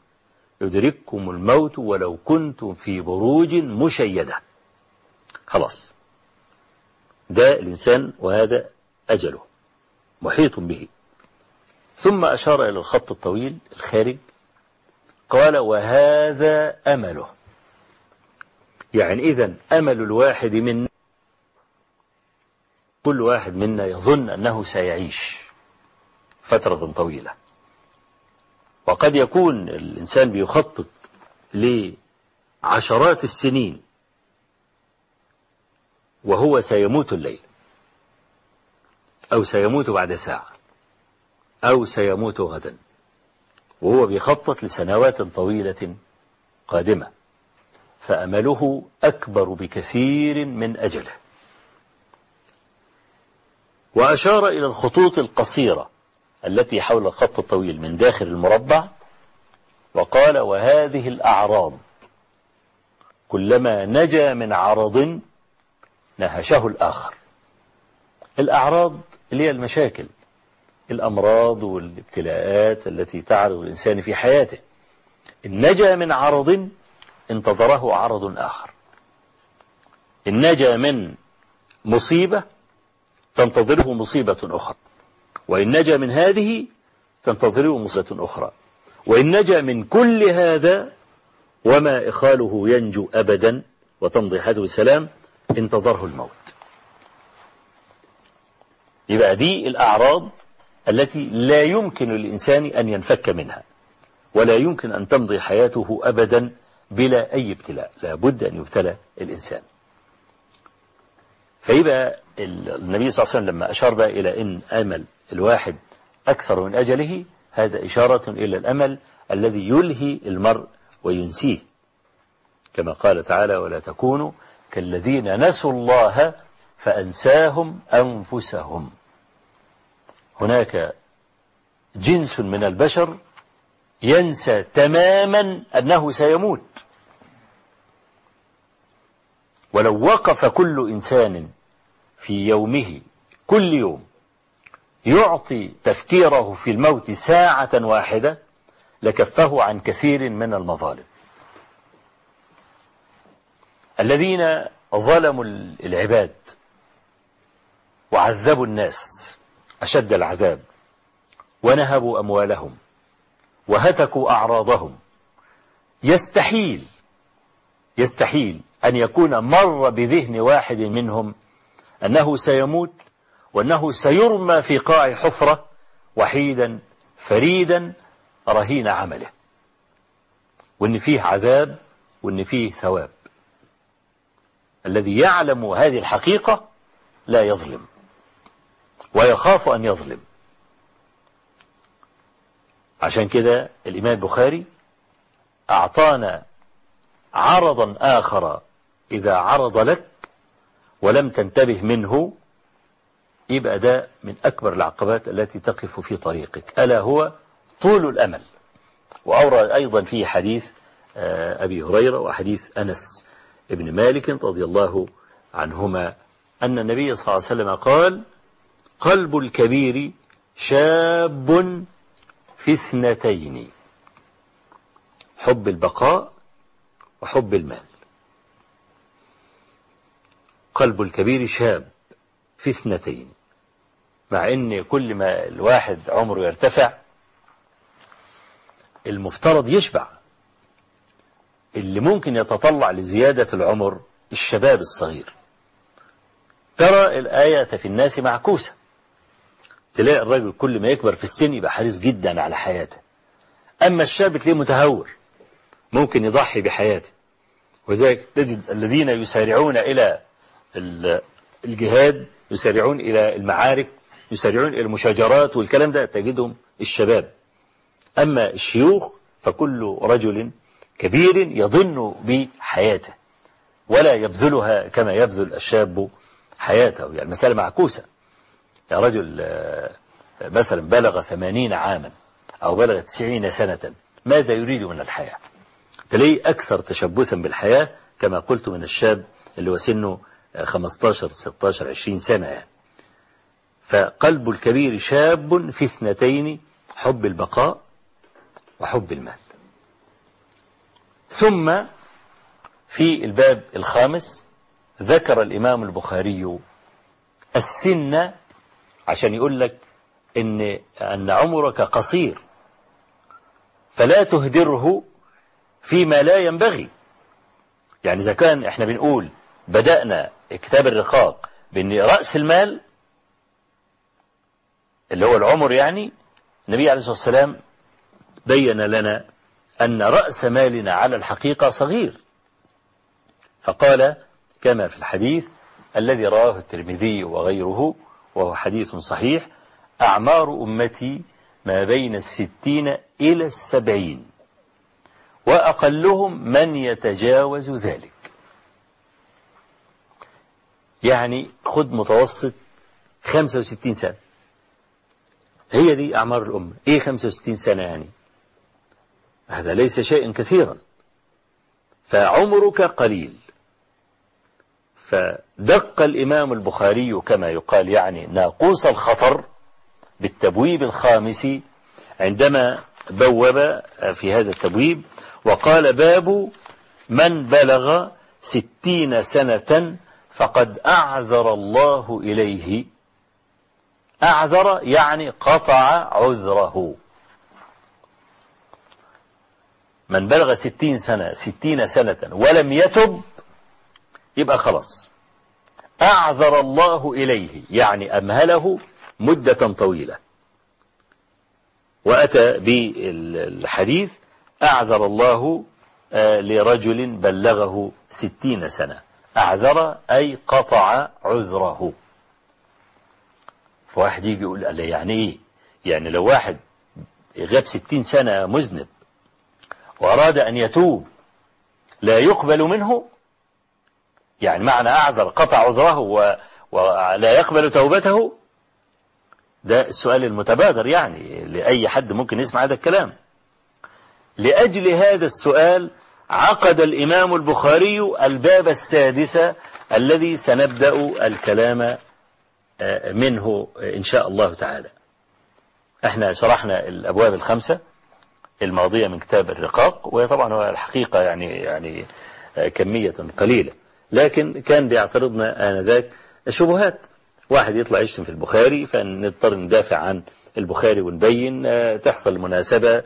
يدرككم الموت ولو كنتم في بروج مشيدة. خلاص. ده الإنسان وهذا أجله. محيط به. ثم أشار إلى الخط الطويل الخارج. قال وهذا أمله. يعني إذا أمل الواحد منا كل واحد منا يظن أنه سيعيش فترة طويلة. وقد يكون الإنسان بيخطط لعشرات السنين وهو سيموت الليل أو سيموت بعد ساعة أو سيموت غدا. وهو بيخطط لسنوات طويلة قادمة. فأمله أكبر بكثير من أجله. وأشار إلى الخطوط القصيرة التي حول الخط الطويل من داخل المربع وقال وهذه الأعراض كلما نجا من عرض نهشه الآخر. الأعراض اللي هي المشاكل الأمراض والابتلاءات التي تعرض الإنسان في حياته. إن نجا من عرض انتظره عرض آخر. إن نجا من مصيبة تنتظره مصيبة أخرى. وإن نجا من هذه تنتظره مصيبة أخرى. وإن نجا من كل هذا وما إخاله ينجو أبدا وتمضي حياته السلام انتظره الموت. يبقى دي الأعراض التي لا يمكن للإنسان أن ينفك منها ولا يمكن أن تمضي حياته أبدا بلا أي ابتلاء لا بد أن يبتلى الإنسان. فيبقى النبي صلى الله عليه وسلم لما أشار بقى إلى إن أمل الواحد أكثر من أجله هذا إشارة إلى الأمل الذي يلهي المرء وينسيه. كما قال تعالى ولا تكونوا كالذين نسوا الله فأنساهم أنفسهم. هناك جنس من البشر ينسى تماما أنه سيموت. ولو وقف كل إنسان في يومه كل يوم يعطي تفكيره في الموت ساعة واحدة لكفه عن كثير من المظالم. الذين ظلموا العباد وعذبوا الناس أشد العذاب. ونهبوا أموالهم وهتكوا أعراضهم. يستحيل يستحيل أن يكون مر بذهن واحد منهم أنه سيموت وأنه سيرمى في قاع حفرة وحيدا فريدا رهين عمله. وأن فيه عذاب وأن فيه ثواب. الذي يعلم هذه الحقيقة لا يظلم. ويخاف أن يظلم. عشان كده الإمام البخاري أعطانا عرضا آخر إذا عرض لك ولم تنتبه منه يبقى ده من أكبر العقبات التي تقف في طريقك. ألا هو طول الأمل. وأورد أيضا في حديث أبي هريرة وحديث أنس ابن مالك رضي الله عنهما أن النبي صلى الله عليه وسلم قال قلب الكبير شاب في اثنتين. حب البقاء وحب المال. قلب الكبير شاب في اثنتين. مع إن كل ما الواحد عمره يرتفع المفترض يشبع. اللي ممكن يتطلع لزيادة العمر الشباب الصغير. ترى الآية في الناس معكوسة. تلاقي الرجل كل ما يكبر في السن يبقى حريص جدا على حياته. أما الشاب تلاقيه متهور ممكن يضحي بحياته. وذلك تجد الذين يسارعون إلى الجهاد يسارعون إلى المعارك يسارعون إلى المشاجرات والكلام ده تجدهم الشباب. أما الشيوخ فكل رجل كبير يظن بحياته ولا يبذلها كما يبذل الشاب حياته. يعني المسألة معكوسة. رجل مثلا بلغ ثمانين عاما أو بلغ تسعين سنة ماذا يريد من الحياة؟ تلاقيه أكثر تشبثا بالحياة كما قلت من الشاب اللي هو سنه 15 16 20 سنة. يعني فقلب الكبير شاب في اثنتين حب البقاء وحب المال. ثم في الباب الخامس ذكر الإمام البخاري السن عشان يقول لك إن, أن عمرك قصير. فلا تهدره فيما لا ينبغي. يعني إذا كان إحنا بنقول بدأنا كتاب الرقاق بأن رأس المال اللي هو العمر يعني النبي عليه الصلاة والسلام بين لنا أن رأس مالنا على الحقيقة صغير. فقال كما في الحديث الذي رواه الترمذي وغيره وهو حديث صحيح أعمار أمتي ما بين الستين إلى السبعين وأقلهم من يتجاوز ذلك. يعني خد متوسط 65 سنة. هي دي أعمار الأمة. إيه 65 سنة يعني؟ هذا ليس شيئا كثيرا. فعمرك قليل. فدق الإمام البخاري كما يقال يعني ناقوس الخطر بالتبويب الخامس عندما بوب في هذا التبويب وقال باب من بلغ ستين سنة فقد أعذر الله إليه. أعذر يعني قطع عذره. من بلغ ستين سنة ستين سنة ولم يتب يبقى خلاص. أعذر الله إليه يعني أمهله مدة طويلة. وأتى بالحديث أعذر الله لرجل بلغه ستين سنة. أعذر أي قطع عذره. فواحد يجي يقول قال يعني إيه؟ يعني لو واحد غاب ستين سنة مذنب وأراد أن يتوب لا يقبل منه يعني معنى أعذر قطع عذره ولا يقبل توبته؟ ده السؤال المتبادر يعني لأي حد ممكن يسمع هذا الكلام. لأجل هذا السؤال عقد الإمام البخاري الباب السادس الذي سنبدأ الكلام منه إن شاء الله تعالى. إحنا شرحنا الأبواب الخمسة الماضية من كتاب الرقاق وطبعا هو الحقيقة يعني يعني كمية قليلة. لكن كان بيعترضنا آنذاك شبهات واحد يطلع يشتم في البخاري فنضطر ندافع عن البخاري ونبين تحصل مناسبة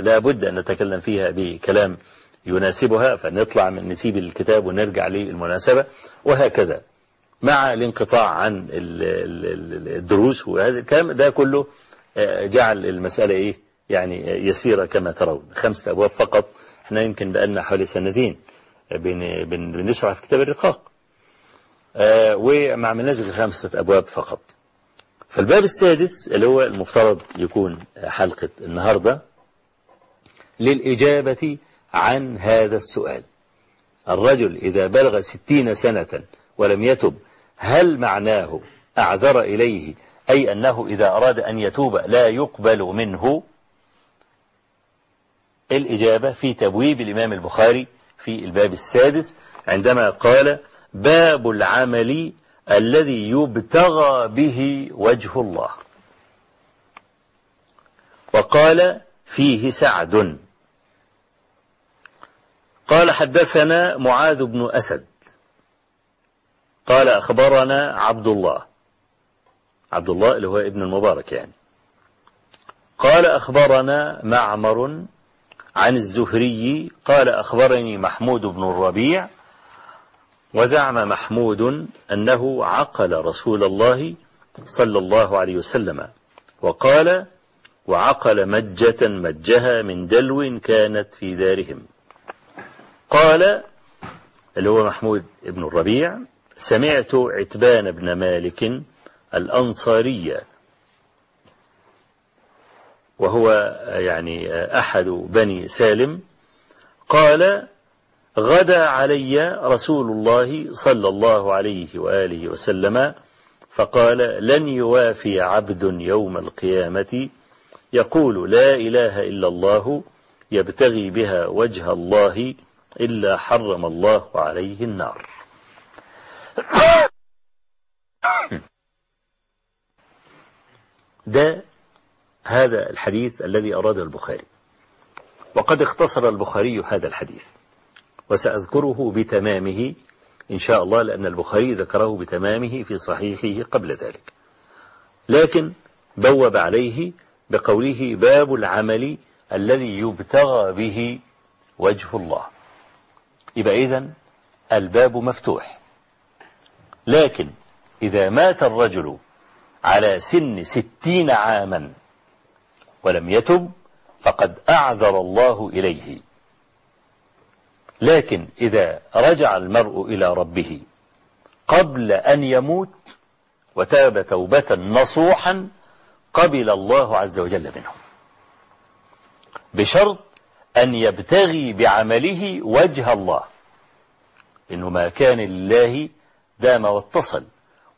لا بد أن نتكلم فيها بكلام يناسبها فنطلع من نسيب الكتاب ونرجع للمناسبة وهكذا. مع الانقطاع عن الدروس وهذا الكلام ده كله جعل المسألة إيه؟ يعني يسيرة كما ترون. خمسة أبواب فقط إحنا يمكن بقالنا حوالي سنتين. بنشرح في كتاب الرقاق. وما عملناش غير خمسة أبواب فقط. فالباب السادس اللي هو المفترض يكون حلقة النهاردة للإجابة عن هذا السؤال. الرجل إذا بلغ ستين سنة ولم يتب هل معناه أعذر إليه أي أنه إذا أراد أن يتوب لا يقبل منه؟ الإجابة في تبويب الإمام البخاري في الباب السادس عندما قال باب العمل الذي يبتغى به وجه الله. وقال فيه سعد. قال حدثنا معاذ بن أسد. قال أخبرنا عبد الله. عبد الله اللي هو ابن المبارك يعني. قال أخبرنا معمر عن الزهري قال أخبرني محمود بن الربيع وزعم محمود أنه عقل رسول الله صلى الله عليه وسلم وقال وعقل مجة مجها من دلو كانت في دارهم. قال اللي هو محمود بن الربيع سمعت عتبان بن مالك الأنصاري وهو يعني أحد بني سالم قال غدا علي رسول الله صلى الله عليه وآله وسلم فقال لن يوافي عبد يوم القيامة يقول لا إله إلا الله يبتغي بها وجه الله إلا حرم الله عليه النار. ده هذا الحديث الذي أراده البخاري. وقد اختصر البخاري هذا الحديث. وسأذكره بتمامه إن شاء الله لأن البخاري ذكره بتمامه في صحيحه قبل ذلك. لكن بوب عليه بقوله باب العمل الذي يبتغى به وجه الله. يبقى إذن الباب مفتوح. لكن إذا مات الرجل على سن ستين عاما ولم يتب فقد أعذر الله إليه. لكن إذا رجع المرء إلى ربه قبل أن يموت وتاب توبة نصوحا قبل الله عز وجل منه. بشرط أن يبتغي بعمله وجه الله. إنه ما كان لله دام واتصل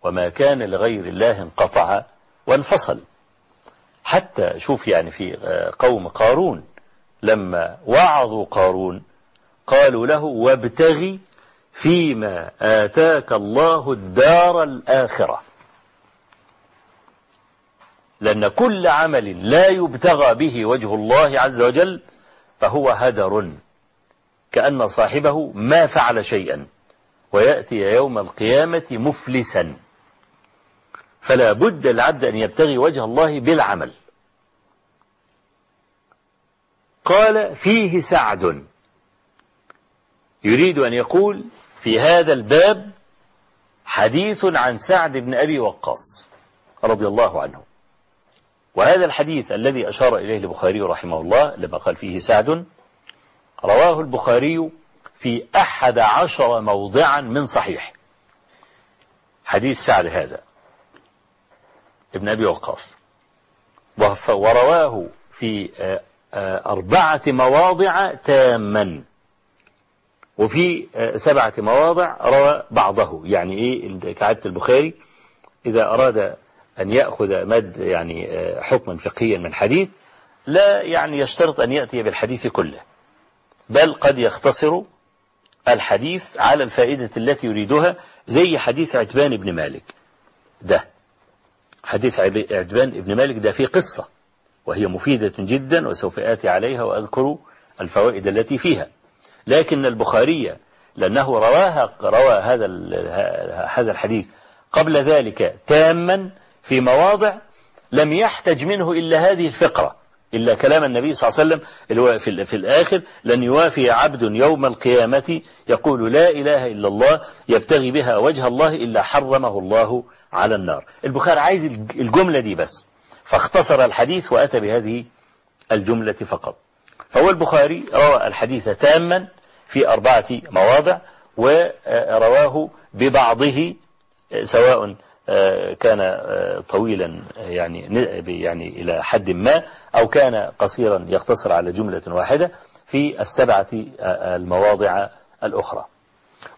وما كان لغير الله انقطع وانفصل. حتى شوف يعني في قوم قارون لما وعظوا قارون قالوا له وابتغي فيما آتاك الله الدار الآخرة. لأن كل عمل لا يبتغى به وجه الله عز وجل فهو هدر. كأن صاحبه ما فعل شيئا ويأتي يوم القيامة مفلسا. فلا بد العبد أن يبتغي وجه الله بالعمل. قال فيه سعد. يريد أن يقول في هذا الباب حديث عن سعد بن أبي وقاص رضي الله عنه. وهذا الحديث الذي أشار إليه البخاري رحمه الله لما قال فيه سعد رواه البخاري في أحد عشر موضعا من صحيح. حديث سعد هذا. ابن أبي وقاص. ورواه في أربعة مواضع تاما. وفي سبعة مواضع روى بعضه. يعني إيه؟ كعادة البخاري إذا أراد أن يأخذ مد يعني حكما فقهيا من حديث لا يعني يشترط أن يأتي بالحديث كله. بل قد يختصر الحديث على الفائدة التي يريدها زي حديث عتبان بن مالك. ده. حديث عتبان بن مالك ده فيه قصة وهي مفيدة جدا وسوف آتي عليها وأذكر الفوائد التي فيها. لكن البخاري لأنه رواها روى هذا هذا الحديث قبل ذلك تاما في مواضع لم يحتج منه إلا هذه الفقرة. إلا كلام النبي صلى الله عليه وسلم اللي هو في, في الآخر لن يوافي عبد يوم القيامة يقول لا إله إلا الله يبتغي بها وجه الله إلا حرمه الله على النار. البخاري عايز الجملة دي بس. فاختصر الحديث وأتى بهذه الجملة فقط. فهو البخاري روى الحديث تاما في أربعة مواضع ورواه ببعضه سواء كان طويلا يعني يعني إلى حد ما أو كان قصيرا يقتصر على جملة واحدة في السبعة المواضع الأخرى.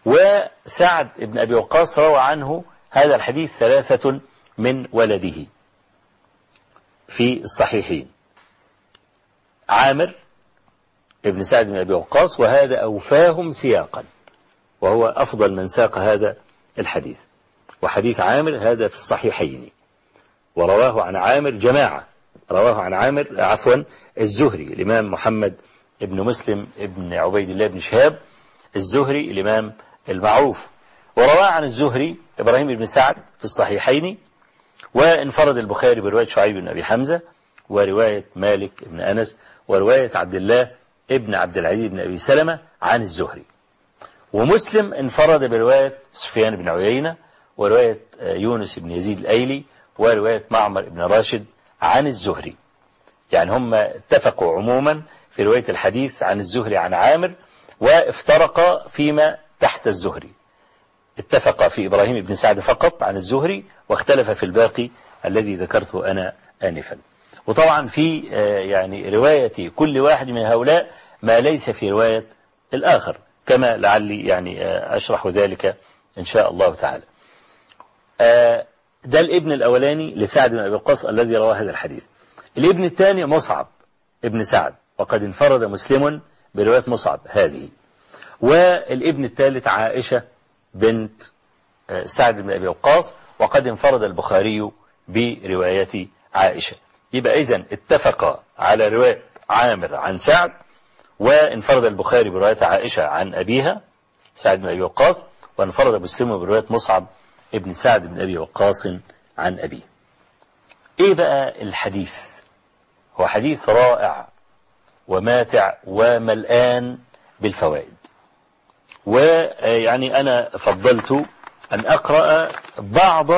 وسعد بن أبي وقاص روى عنه هذا الحديث ثلاثة من ولده في الصحيحين. عامر ابن سعد بن أبي وقاص وهذا أوفاهم سياقا وهو أفضل من ساق هذا الحديث. وحديث عامر هذا في الصحيحين. ورواه عن عامر جماعة. رواه عن عامر عفوا الزهري الإمام محمد ابن مسلم ابن عبيد الله بن شهاب الزهري الإمام المعروف. ورواه عن الزهري إبراهيم بن سعد في الصحيحين. وانفرد البخاري برواية شعيب بن أبي حمزة ورواية مالك بن أنس ورواية عبد الله ابن عبد العزيز بن أبي سلمة عن الزهري. ومسلم انفرد برواية سفيان بن عيينة ورواية يونس بن يزيد الأيلي ورواية معمر بن راشد عن الزهري. يعني هم اتفقوا عموما في رواية الحديث عن الزهري عن عامر وافترقا فيما تحت الزهري. اتفق في إبراهيم بن سعد فقط عن الزهري واختلف في الباقي الذي ذكرته أنا آنفا. وطبعا في يعني رواية كل واحد من هؤلاء ما ليس في رواية الآخر كما لعلي يعني أشرح ذلك إن شاء الله تعالى. ده الابن الأولاني لسعد بن أبي وقاص الذي روى هذا الحديث. الابن الثاني مصعب ابن سعد وقد انفرد مسلم برواية مصعب هذه. والابن الثالث عائشة بنت سعد بن أبي وقاص وقد انفرد البخاري برواية عائشة. يبقى إذن اتفق على رواية عامر عن سعد وانفرد البخاري برواية عائشة عن أبيها سعد بن أبي وقاص وانفرد مسلم برواية مصعب ابن سعد بن أبي وقاص عن أبيه. إيه بقى الحديث؟ هو حديث رائع وماتع وملآن بالفوائد. ويعني أنا فضلت أن أقرأ بعض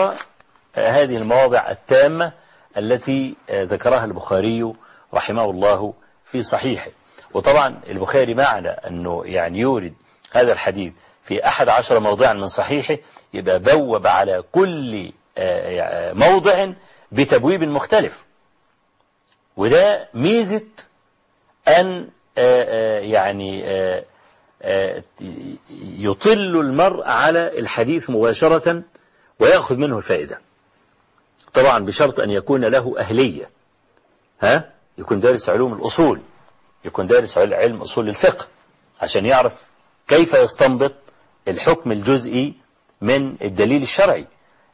هذه المواضع التامة التي ذكرها البخاري رحمه الله في صحيحه. وطبعا البخاري معنى أنه يعني يورد هذا الحديث في أحد عشر موضعا من صحيحه يبقى بوب على كل موضع بتبويب مختلف. وده ميزة أن يعني يطل المرء على الحديث مباشرة ويأخذ منه الفائدة. طبعا بشرط أن يكون له أهلية. ها؟ يكون دارس علوم الأصول. يكون دارس علم أصول الفقه. عشان يعرف كيف يستنبط الحكم الجزئي من الدليل الشرعي.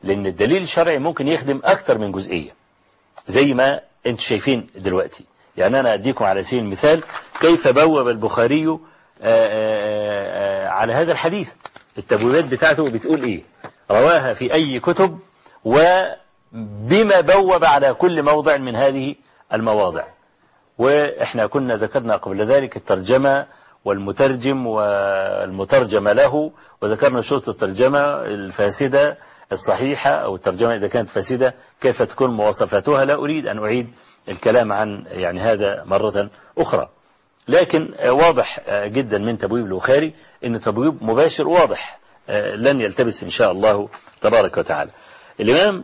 لأن الدليل الشرعي ممكن يخدم أكثر من جزئية. زي ما أنتم شايفين دلوقتي. يعني أنا أديكم على سبيل المثال كيف بوب البخاري آآ آآ على هذا الحديث. التبويبات بتاعته بتقول إيه؟ رواها في أي كتب وبما بوب على كل موضع من هذه المواضع. وإحنا كنا ذكرنا قبل ذلك الترجمة والمترجم والمترجم له وذكرنا شروط الترجمة الفاسدة الصحيحة أو الترجمة إذا كانت فاسدة كيف تكون مواصفاتها. لا أريد أن أعيد الكلام عن يعني هذا مرة أخرى. لكن واضح جدا من تبويب البخاري أن تبويب مباشر واضح لن يلتبس إن شاء الله تبارك وتعالى. الإمام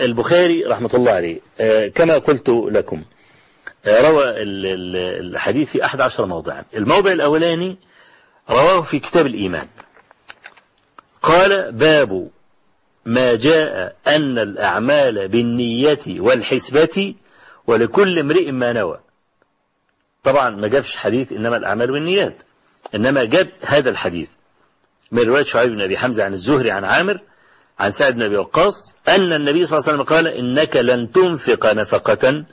البخاري رحمة الله عليه كما قلت لكم روى الحديث في أحد عشر موضعا. الموضع الأولاني رواه في كتاب الإيمان. قال باب ما جاء أن الأعمال بالنية والحسبة ولكل امرئ ما نوى. طبعا ما جابش حديث إنما الأعمال بالنيات إنما جاب هذا الحديث من رواية شعيب بن أبي حمزة عن الزهري عن عامر عن سعد بن أبي وقاص أن النبي صلى الله عليه وسلم قال إنك لن تنفق نفقة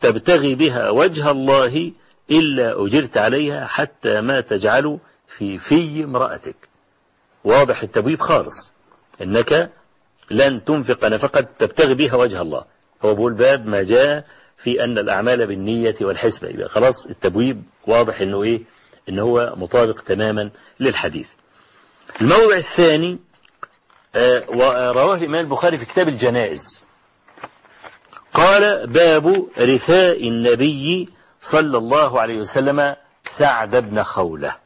تبتغي بها وجه الله إلا أجرت عليها حتى ما تجعل في في امرأتك. واضح التبويب خالص. إنك لن تنفق نفقة تبتغي بها وجه الله. هو بيقول باب ما جاء في أن الأعمال بالنية والحسبة. يبقى خلاص التبويب واضح إنه إيه؟ إن هو مطابق تماما للحديث. الموضع الثاني آه ورواه الإمام البخاري في كتاب الجنائز. قال باب رثاء النبي صلى الله عليه وسلم سعد بن خولة.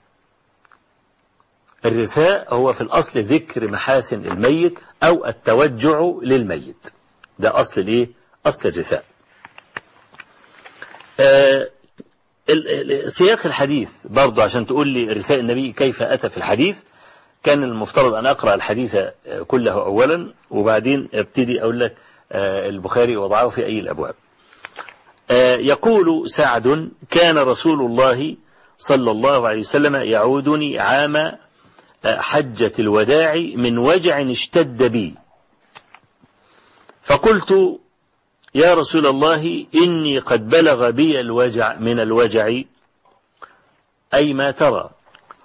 الرثاء هو في الأصل ذكر محاسن الميت أو التوجع للميت. ده أصل الإيه؟ أصل الرثاء. آه سياق الحديث برضه عشان تقول لي رثاء النبي كيف أتى في الحديث كان المفترض أن أقرأ الحديث كله أولا وبعدين أبتدي أقول لك البخاري وضعه في أي الأبواب. يقول سعد كان رسول الله صلى الله عليه وسلم يعودني عام حجة الوداع من وجع اشتد بي. فقلت يا رسول الله إني قد بلغ بي الوجع من الوجع أي ما ترى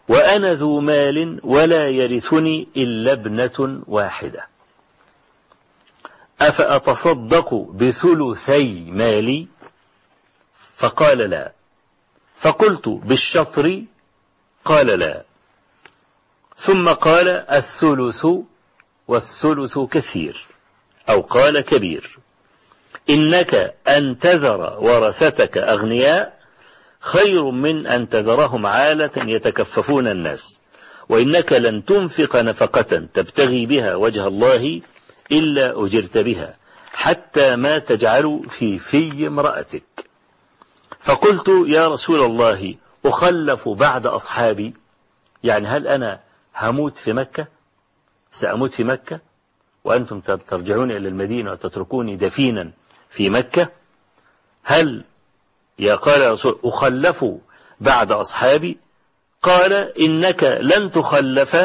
وأنا ذو مال ولا يرثني إلا ابنة واحدة. أفأتصدق بثلثي مالي؟ فقال لا. فقلت بالشطر؟ قال لا. ثم قال الثلث والثلث كثير أو قال كبير. إنك أن تذر ورثتك أغنياء خير من أن تذرهم عالة يتكففون الناس. وإنك لن تنفق نفقة تبتغي بها وجه الله إلا أجرت بها حتى ما تجعل في في امرأتك. فقلت يا رسول الله أخلف بعد أصحابي. يعني هل أنا هموت في مكة؟ سأموت في مكة؟ وأنتم ترجعون إلى المدينة وتتركوني دفينا في مكة؟ هل يا قال يا رسول أخلف بعد أصحابي؟ قال إنك لن تخلف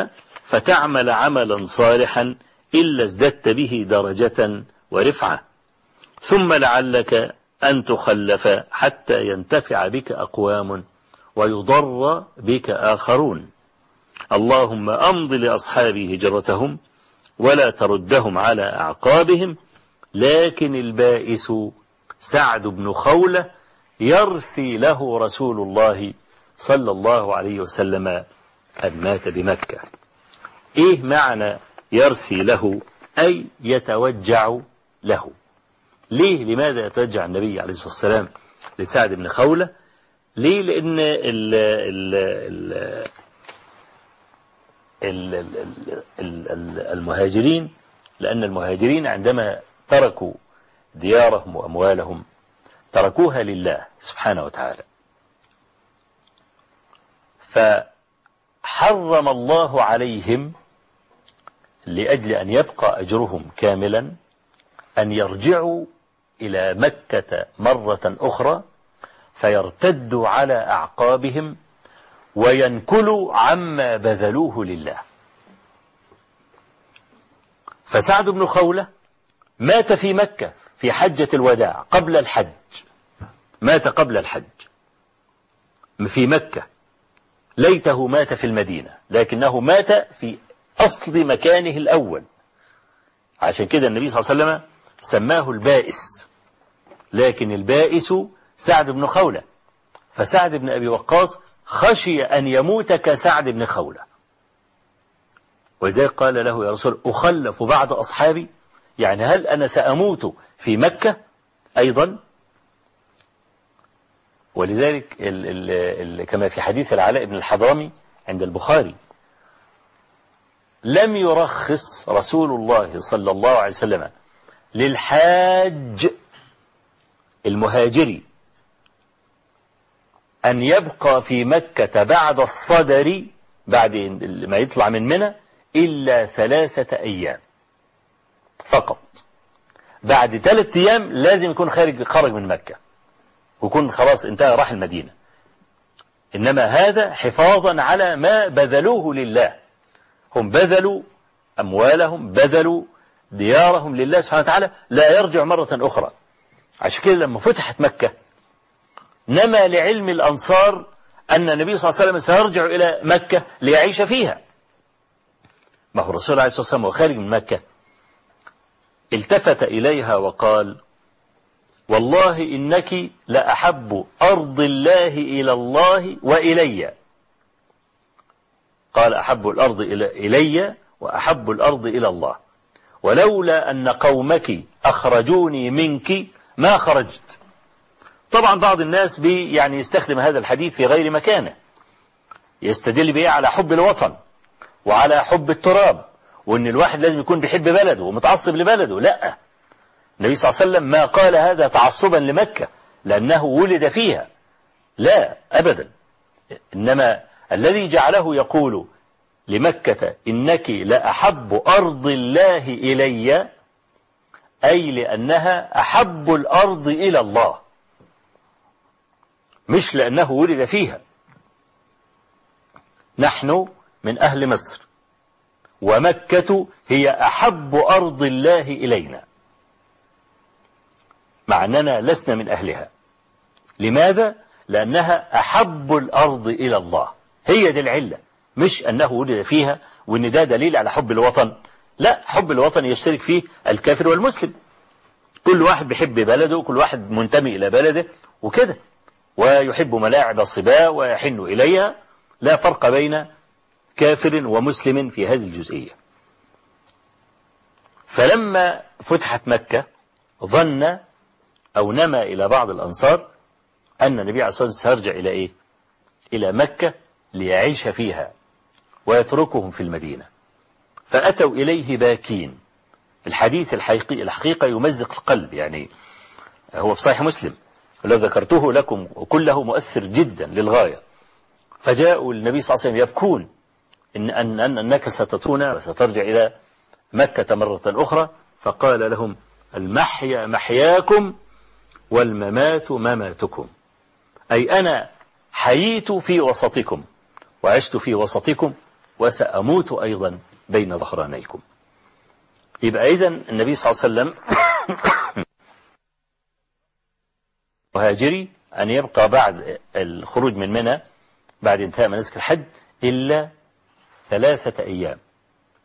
فتعمل عملا صالحا إلا ازددت به درجة ورفعة. ثم لعلك أن تخلف حتى ينتفع بك أقوام ويضر بك آخرون. اللهم أمض لأصحابي هجرتهم ولا تردهم على أعقابهم لكن البائس سعد بن خولة يرثي له رسول الله صلى الله عليه وسلم أن مات بمكة. إيه معنى يرثي له أي يتوجع له. ليه؟ لماذا يتوجع النبي عليه الصلاة والسلام لسعد بن خولة؟ ليه؟ لأن ال ال ال المهاجرين لأن المهاجرين عندما تركوا ديارهم وأموالهم تركوها لله سبحانه وتعالى. فحرم الله عليهم لأجل أن يبقى أجرهم كاملا أن يرجعوا إلى مكة مرة أخرى فيرتدوا على أعقابهم وينكلوا عما بذلوه لله. فسعد بن خولة مات في مكة في حجة الوداع قبل الحج. مات قبل الحج. في مكة. ليته مات في المدينة لكنه مات في أصل مكانه الأول. عشان كده النبي صلى الله عليه وسلم سماه البائس. لكن البائس سعد بن خولة. فسعد بن أبي وقاص خشي أن يموت كسعد بن خولة. ولذلك قال له يا رسول أخلف بعض أصحابي. يعني هل أنا سأموت في مكة أيضا؟ ولذلك ال ال ال كما في حديث العلاء بن الحضرمي عند البخاري. لم يرخص رسول الله صلى الله عليه وسلم للحاج المهاجري أن يبقى في مكة بعد الصدر بعد ما يطلع من منى إلا ثلاثة أيام فقط. بعد ثلاثة أيام لازم يكون خارج خرج من مكة ويكون خلاص انتهى راح المدينة. إنما هذا حفاظا على ما بذلوه لله. هم بذلوا أموالهم بذلوا ديارهم لله سبحانه وتعالى لا يرجع مرة أخرى. عشان كده لما فتحت مكة نما لعلم الأنصار أن النبي صلى الله عليه وسلم سيرجع إلى مكة ليعيش فيها. ما هو الرسول عليه الصلاة والسلام وخارج من مكة التفت إليها وقال والله إنك لأحب أرض الله إلى الله وإلي. قال أحب الأرض إلي وأحب الأرض إلى الله. ولولا أن قومك أخرجوني منك ما خرجت. طبعا بعض الناس بي يعني يستخدم هذا الحديث في غير مكانه. يستدل به على حب الوطن وعلى حب التراب وإن الواحد لازم يكون بيحب بلده ومتعصب لبلده. لا. النبي صلى الله عليه وسلم ما قال هذا تعصبا لمكة لأنه ولد فيها. لا أبدا. إنما الذي جعله يقول لمكة إنك لأحب أرض الله إلي أي لأنها أحب الأرض إلى الله مش لأنه ولد فيها. نحن من أهل مصر ومكة هي أحب أرض الله إلينا مع أننا لسنا من أهلها. لماذا؟ لأنها أحب الأرض إلى الله. هي دي العلة مش أنه ولد فيها وأن ده دليل على حب الوطن. لا حب الوطن يشترك فيه الكافر والمسلم. كل واحد بيحب بلده كل واحد منتمي إلى بلده وكده. ويحب ملاعب الصباء ويحن إليها. لا فرق بين كافر ومسلم في هذه الجزئية. فلما فتحت مكة ظن أو نما إلى بعض الأنصار أن النبي عليه الصلاة والسلام سيرجع إلى إيه؟ إلى مكة ليعيش فيها ويتركهم في المدينة. فأتوا إليه باكين. الحديث الحقيقي الحقيقة يمزق القلب يعني هو في صحيح مسلم. لو ذكرته لكم كله مؤثر جدا للغاية. فجاءوا النبي صلى الله عليه وسلم يبكون إن, أن, أن أنك ستتون وسترجع إلى مكة مرة أخرى. فقال لهم المحيا محياكم والممات مماتكم. أي أنا حييت في وسطكم. وعشت في وسطكم وسأموت أيضا بين ظهرانيكم. يبقى إذن النبي صلى الله عليه وسلم مهاجري أن يبقى بعد الخروج من منى بعد انتهاء مناسك الحج إلا ثلاثة أيام.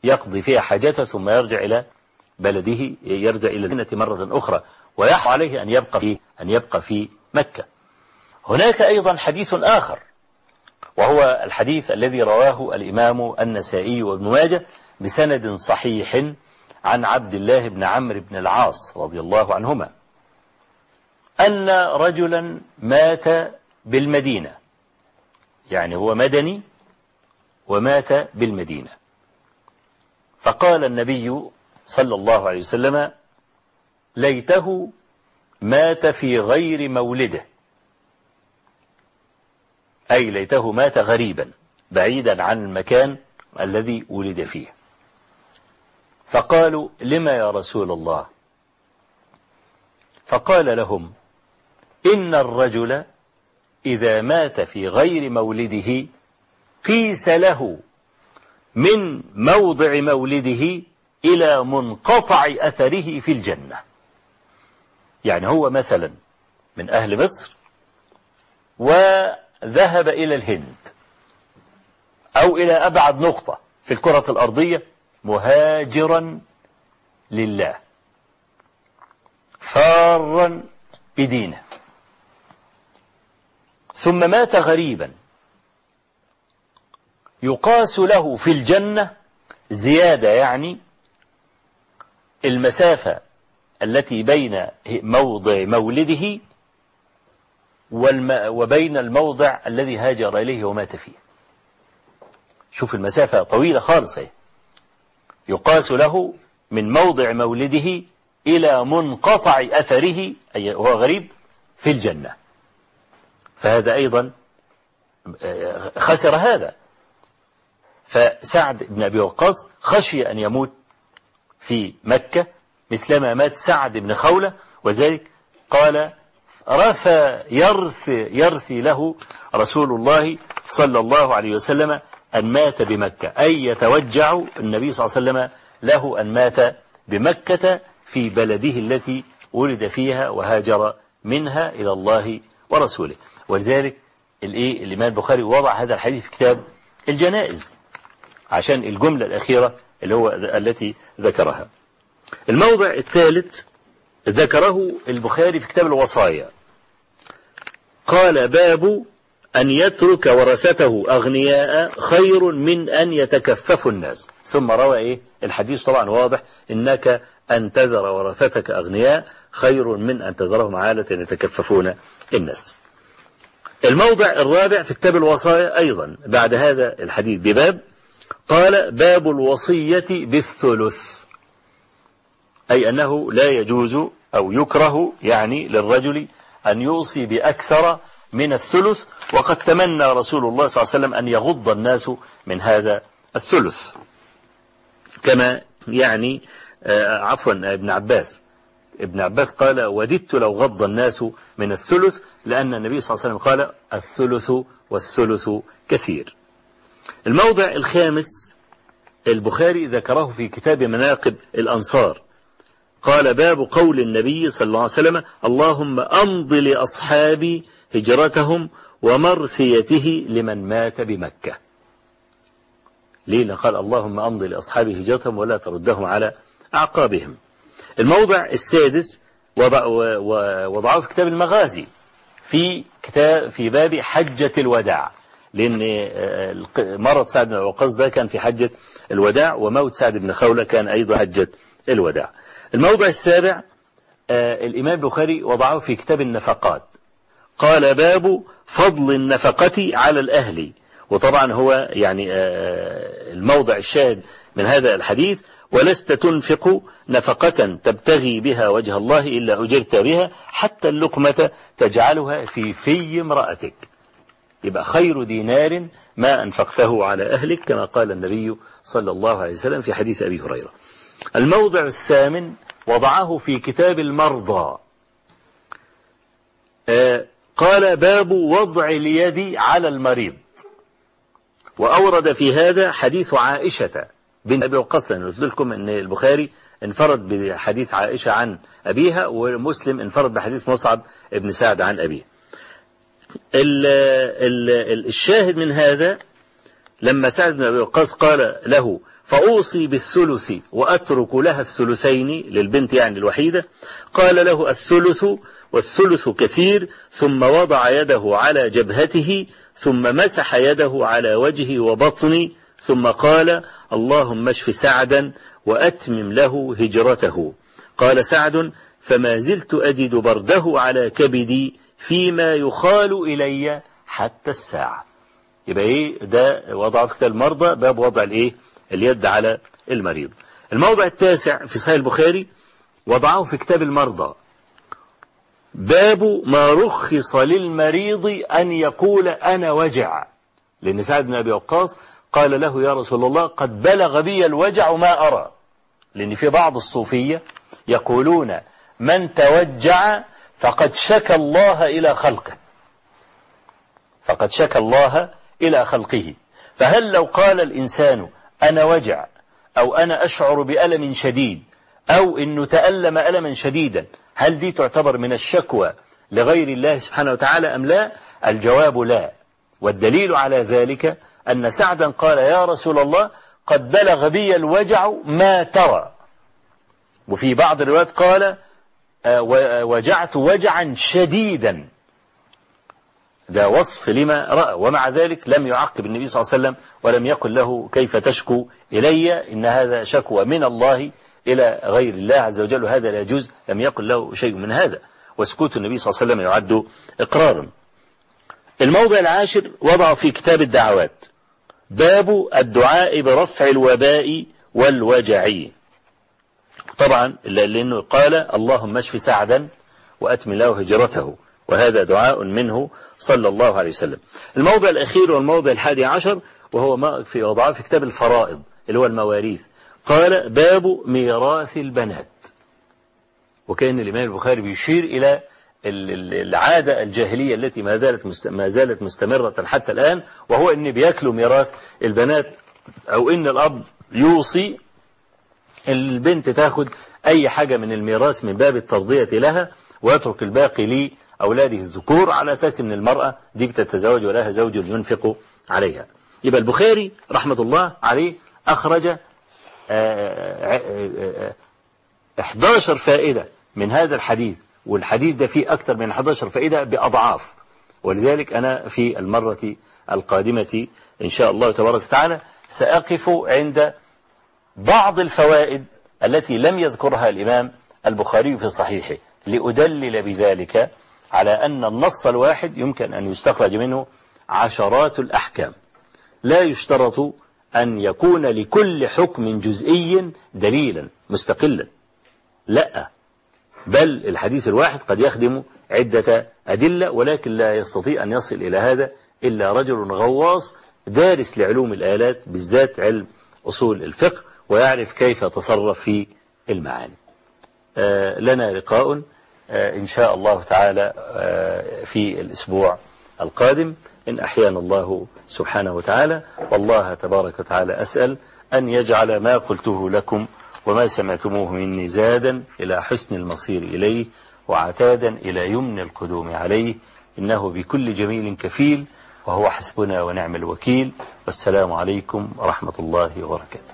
يقضي فيها حاجته ثم يرجع إلى بلده يرجع إلى المدينة مرة أخرى ويحق عليه أن يبقى في أن يبقى في مكة. هناك أيضا حديث آخر. وهو الحديث الذي رواه الإمام النسائي وابن ماجه بسند صحيح عن عبد الله بن عمرو بن العاص رضي الله عنهما. أن رجلا مات بالمدينة. يعني هو مدني ومات بالمدينة. فقال النبي صلى الله عليه وسلم ليته مات في غير مولده. أي ليته مات غريبا بعيدا عن المكان الذي ولد فيه. فقالوا لما يا رسول الله؟ فقال لهم إن الرجل إذا مات في غير مولده قيس له من موضع مولده إلى منقطع أثره في الجنة. يعني هو مثلا من أهل مصر وذهب إلى الهند أو إلى أبعد نقطة في الكرة الأرضية مهاجرا لله فارا بدينه. ثم مات غريبا. يقاس له في الجنة زيادة يعني المسافة التي بين موضع مولده وبين الموضع الذي هاجر إليه ومات فيه. شوف المسافة طويلة خالص اهي يقاس له من موضع مولده إلى منقطع أثره أي هو غريب في الجنة. فهذا أيضا خسر هذا. فسعد بن أبي وقاص خشي أن يموت في مكة مثلما مات سعد بن خولة وذلك قال رثى يرثي, يرثي له رسول الله صلى الله عليه وسلم أن مات بمكة. أي يتوجع النبي صلى الله عليه وسلم له أن مات بمكة في بلده التي ولد فيها وهاجر منها إلى الله ورسوله. ولذلك الإيه؟ الإمام البخاري وضع هذا الحديث في كتاب الجنائز عشان الجملة الأخيرة اللي هو التي ذكرها. الموضع الثالث ذكره البخاري في كتاب الوصايا. قال باب أن يترك ورثته أغنياء خير من أن يتكففوا الناس. ثم روى إيه؟ الحديث طبعا واضح إنك أن تذر ورثتك أغنياء خير من أن تذرهم عالة يتكففون الناس. الموضع الرابع في كتاب الوصايا أيضا. بعد هذا الحديث بباب قال باب الوصية بالثلث. أي أنه لا يجوز أو يكره يعني للرجل أن يوصي بأكثر من الثلث وقد تمنى رسول الله صلى الله عليه وسلم أن يغض الناس من هذا الثلث. كما يعني آه، عفوا ابن عباس. ابن عباس قال وددت لو غض الناس من الثلث لأن النبي صلى الله عليه وسلم قال الثلث والثلث كثير. الموضع الخامس البخاري ذكره في كتاب مناقب الأنصار. قال باب قول النبي صلى الله عليه وسلم اللهم أمض لأصحابي هجرتهم ومرثيته لمن مات بمكة. ليه؟ قال اللهم أمضي لأصحابي هجرتهم ولا تردهم على أعقابهم. الموضع السادس وضع وضعه في كتاب المغازي في كتاب في باب حجة الوداع. لأن آه، مرض سعد بن ده كان في حجة الوداع وموت سعد بن خولة كان أيضا حجة الوداع. الموضع السابع آه، الإمام البخاري وضعه في كتاب النفقات. قال باب فضل النفقة على الأهل. وطبعا هو يعني الموضع الشاهد من هذا الحديث. ولست تنفق نفقة تبتغي بها وجه الله إلا أجرت بها حتى اللقمة تجعلها في في امرأتك. يبقى خير دينار ما أنفقته على أهلك كما قال النبي صلى الله عليه وسلم في حديث أبي هريرة. الموضع الثامن وضعه في كتاب المرضى. قال باب وضع اليد على المريض. وأورد في هذا حديث عائشة بنت أبي وقاص قلت لكم أن البخاري انفرد بحديث عائشة عن أبيها ومسلم انفرد بحديث مصعب ابن سعد عن أبيه. ال ال الشاهد من هذا لما سعد بن أبي وقاص قال له فأوصي بالثلث وأترك لها الثلثين للبنت يعني الوحيدة. قال له الثلث والثلث كثير ثم وضع يده على جبهته ثم مسح يده على وجهه وبطني ثم قال اللهم اشف سعدا وأتمم له هجرته. قال سعد فما زلت أجد برده على كبدي فيما يخال إلي حتى الساعة. يبقى إيه؟ ده وضع في المرضى باب وضع الإيه؟ اليد على المريض. الموضع التاسع في صحيح البخاري وضعه في كتاب المرضى. باب ما رخص للمريض أن يقول أنا وجع. لأن سعد بن أبي وقاص قال له يا رسول الله قد بلغ بي الوجع ما أرى. لأن في بعض الصوفية يقولون من توجع فقد شكى الله إلى خلقه. فقد شكى الله إلى خلقه. فهل لو قال الإنسان أنا وجع أو أنا أشعر بألم شديد أو أنه تألم ألما شديدا. هل دي تعتبر من الشكوى لغير الله سبحانه وتعالى أم لا؟ الجواب لا. والدليل على ذلك أن سعدا قال يا رسول الله قد بلغ بي الوجع ما ترى. وفي بعض الروايات قال وجعت وجعا شديدا. ده وصف لما رأى ومع ذلك لم يعقب النبي صلى الله عليه وسلم ولم يقل له كيف تشكو إلي إن هذا شكوى من الله إلى غير الله عز وجل وهذا لا يجوز لم يقل له شيء من هذا. وسكوت النبي صلى الله عليه وسلم يعد إقرارا الموضع العاشر وضع في كتاب الدعوات. باب الدعاء برفع الوباء والوجع. طبعا لأنه قال اللهم اشف سعدا وأتم له هجرته. وهذا دعاء منه صلى الله عليه وسلم. الموضع الأخير والموضع الحادي عشر وهو ما في وضعه في كتاب الفرائض اللي هو المواريث. قال باب ميراث البنات. وكأن الإمام البخاري بيشير إلى العادة الجاهلية التي ما زالت ما زالت مستمرة حتى الآن وهو أن بياكلوا ميراث البنات أو أن الأب يوصي البنت تاخد أي حاجة من الميراث من باب الترضية لها ويترك الباقي لأولاده الذكور على أساس أن المرأة دي بتتزوج ولها زوج ينفق عليها. يبقى البخاري رحمة الله عليه أخرج 11 فائدة من هذا الحديث والحديث ده فيه أكثر من 11 فائدة بأضعاف. ولذلك أنا في المرة القادمة إن شاء الله تبارك وتعالى سأقف عند بعض الفوائد التي لم يذكرها الإمام البخاري في صحيحه. لأدلل بذلك على أن النص الواحد يمكن أن يستخرج منه عشرات الأحكام. لا يشترط أن يكون لكل حكم جزئي دليلا مستقلا. لا بل الحديث الواحد قد يخدم عدة أدلة ولكن لا يستطيع أن يصل إلى هذا إلا رجل غواص دارس لعلوم الآلات بالذات علم أصول الفقه ويعرف كيف يتصرف في المعاني. آه لنا لقاء إن شاء الله تعالى آه في الأسبوع القادم إن أحيانا الله سبحانه وتعالى والله تبارك وتعالى أسأل أن يجعل ما قلته لكم وما سمعتموه مني زادا إلى حسن المصير إليه وعتادا إلى يمن القدوم عليه إنه بكل جميل كفيل وهو حسبنا ونعم الوكيل والسلام عليكم ورحمة الله وبركاته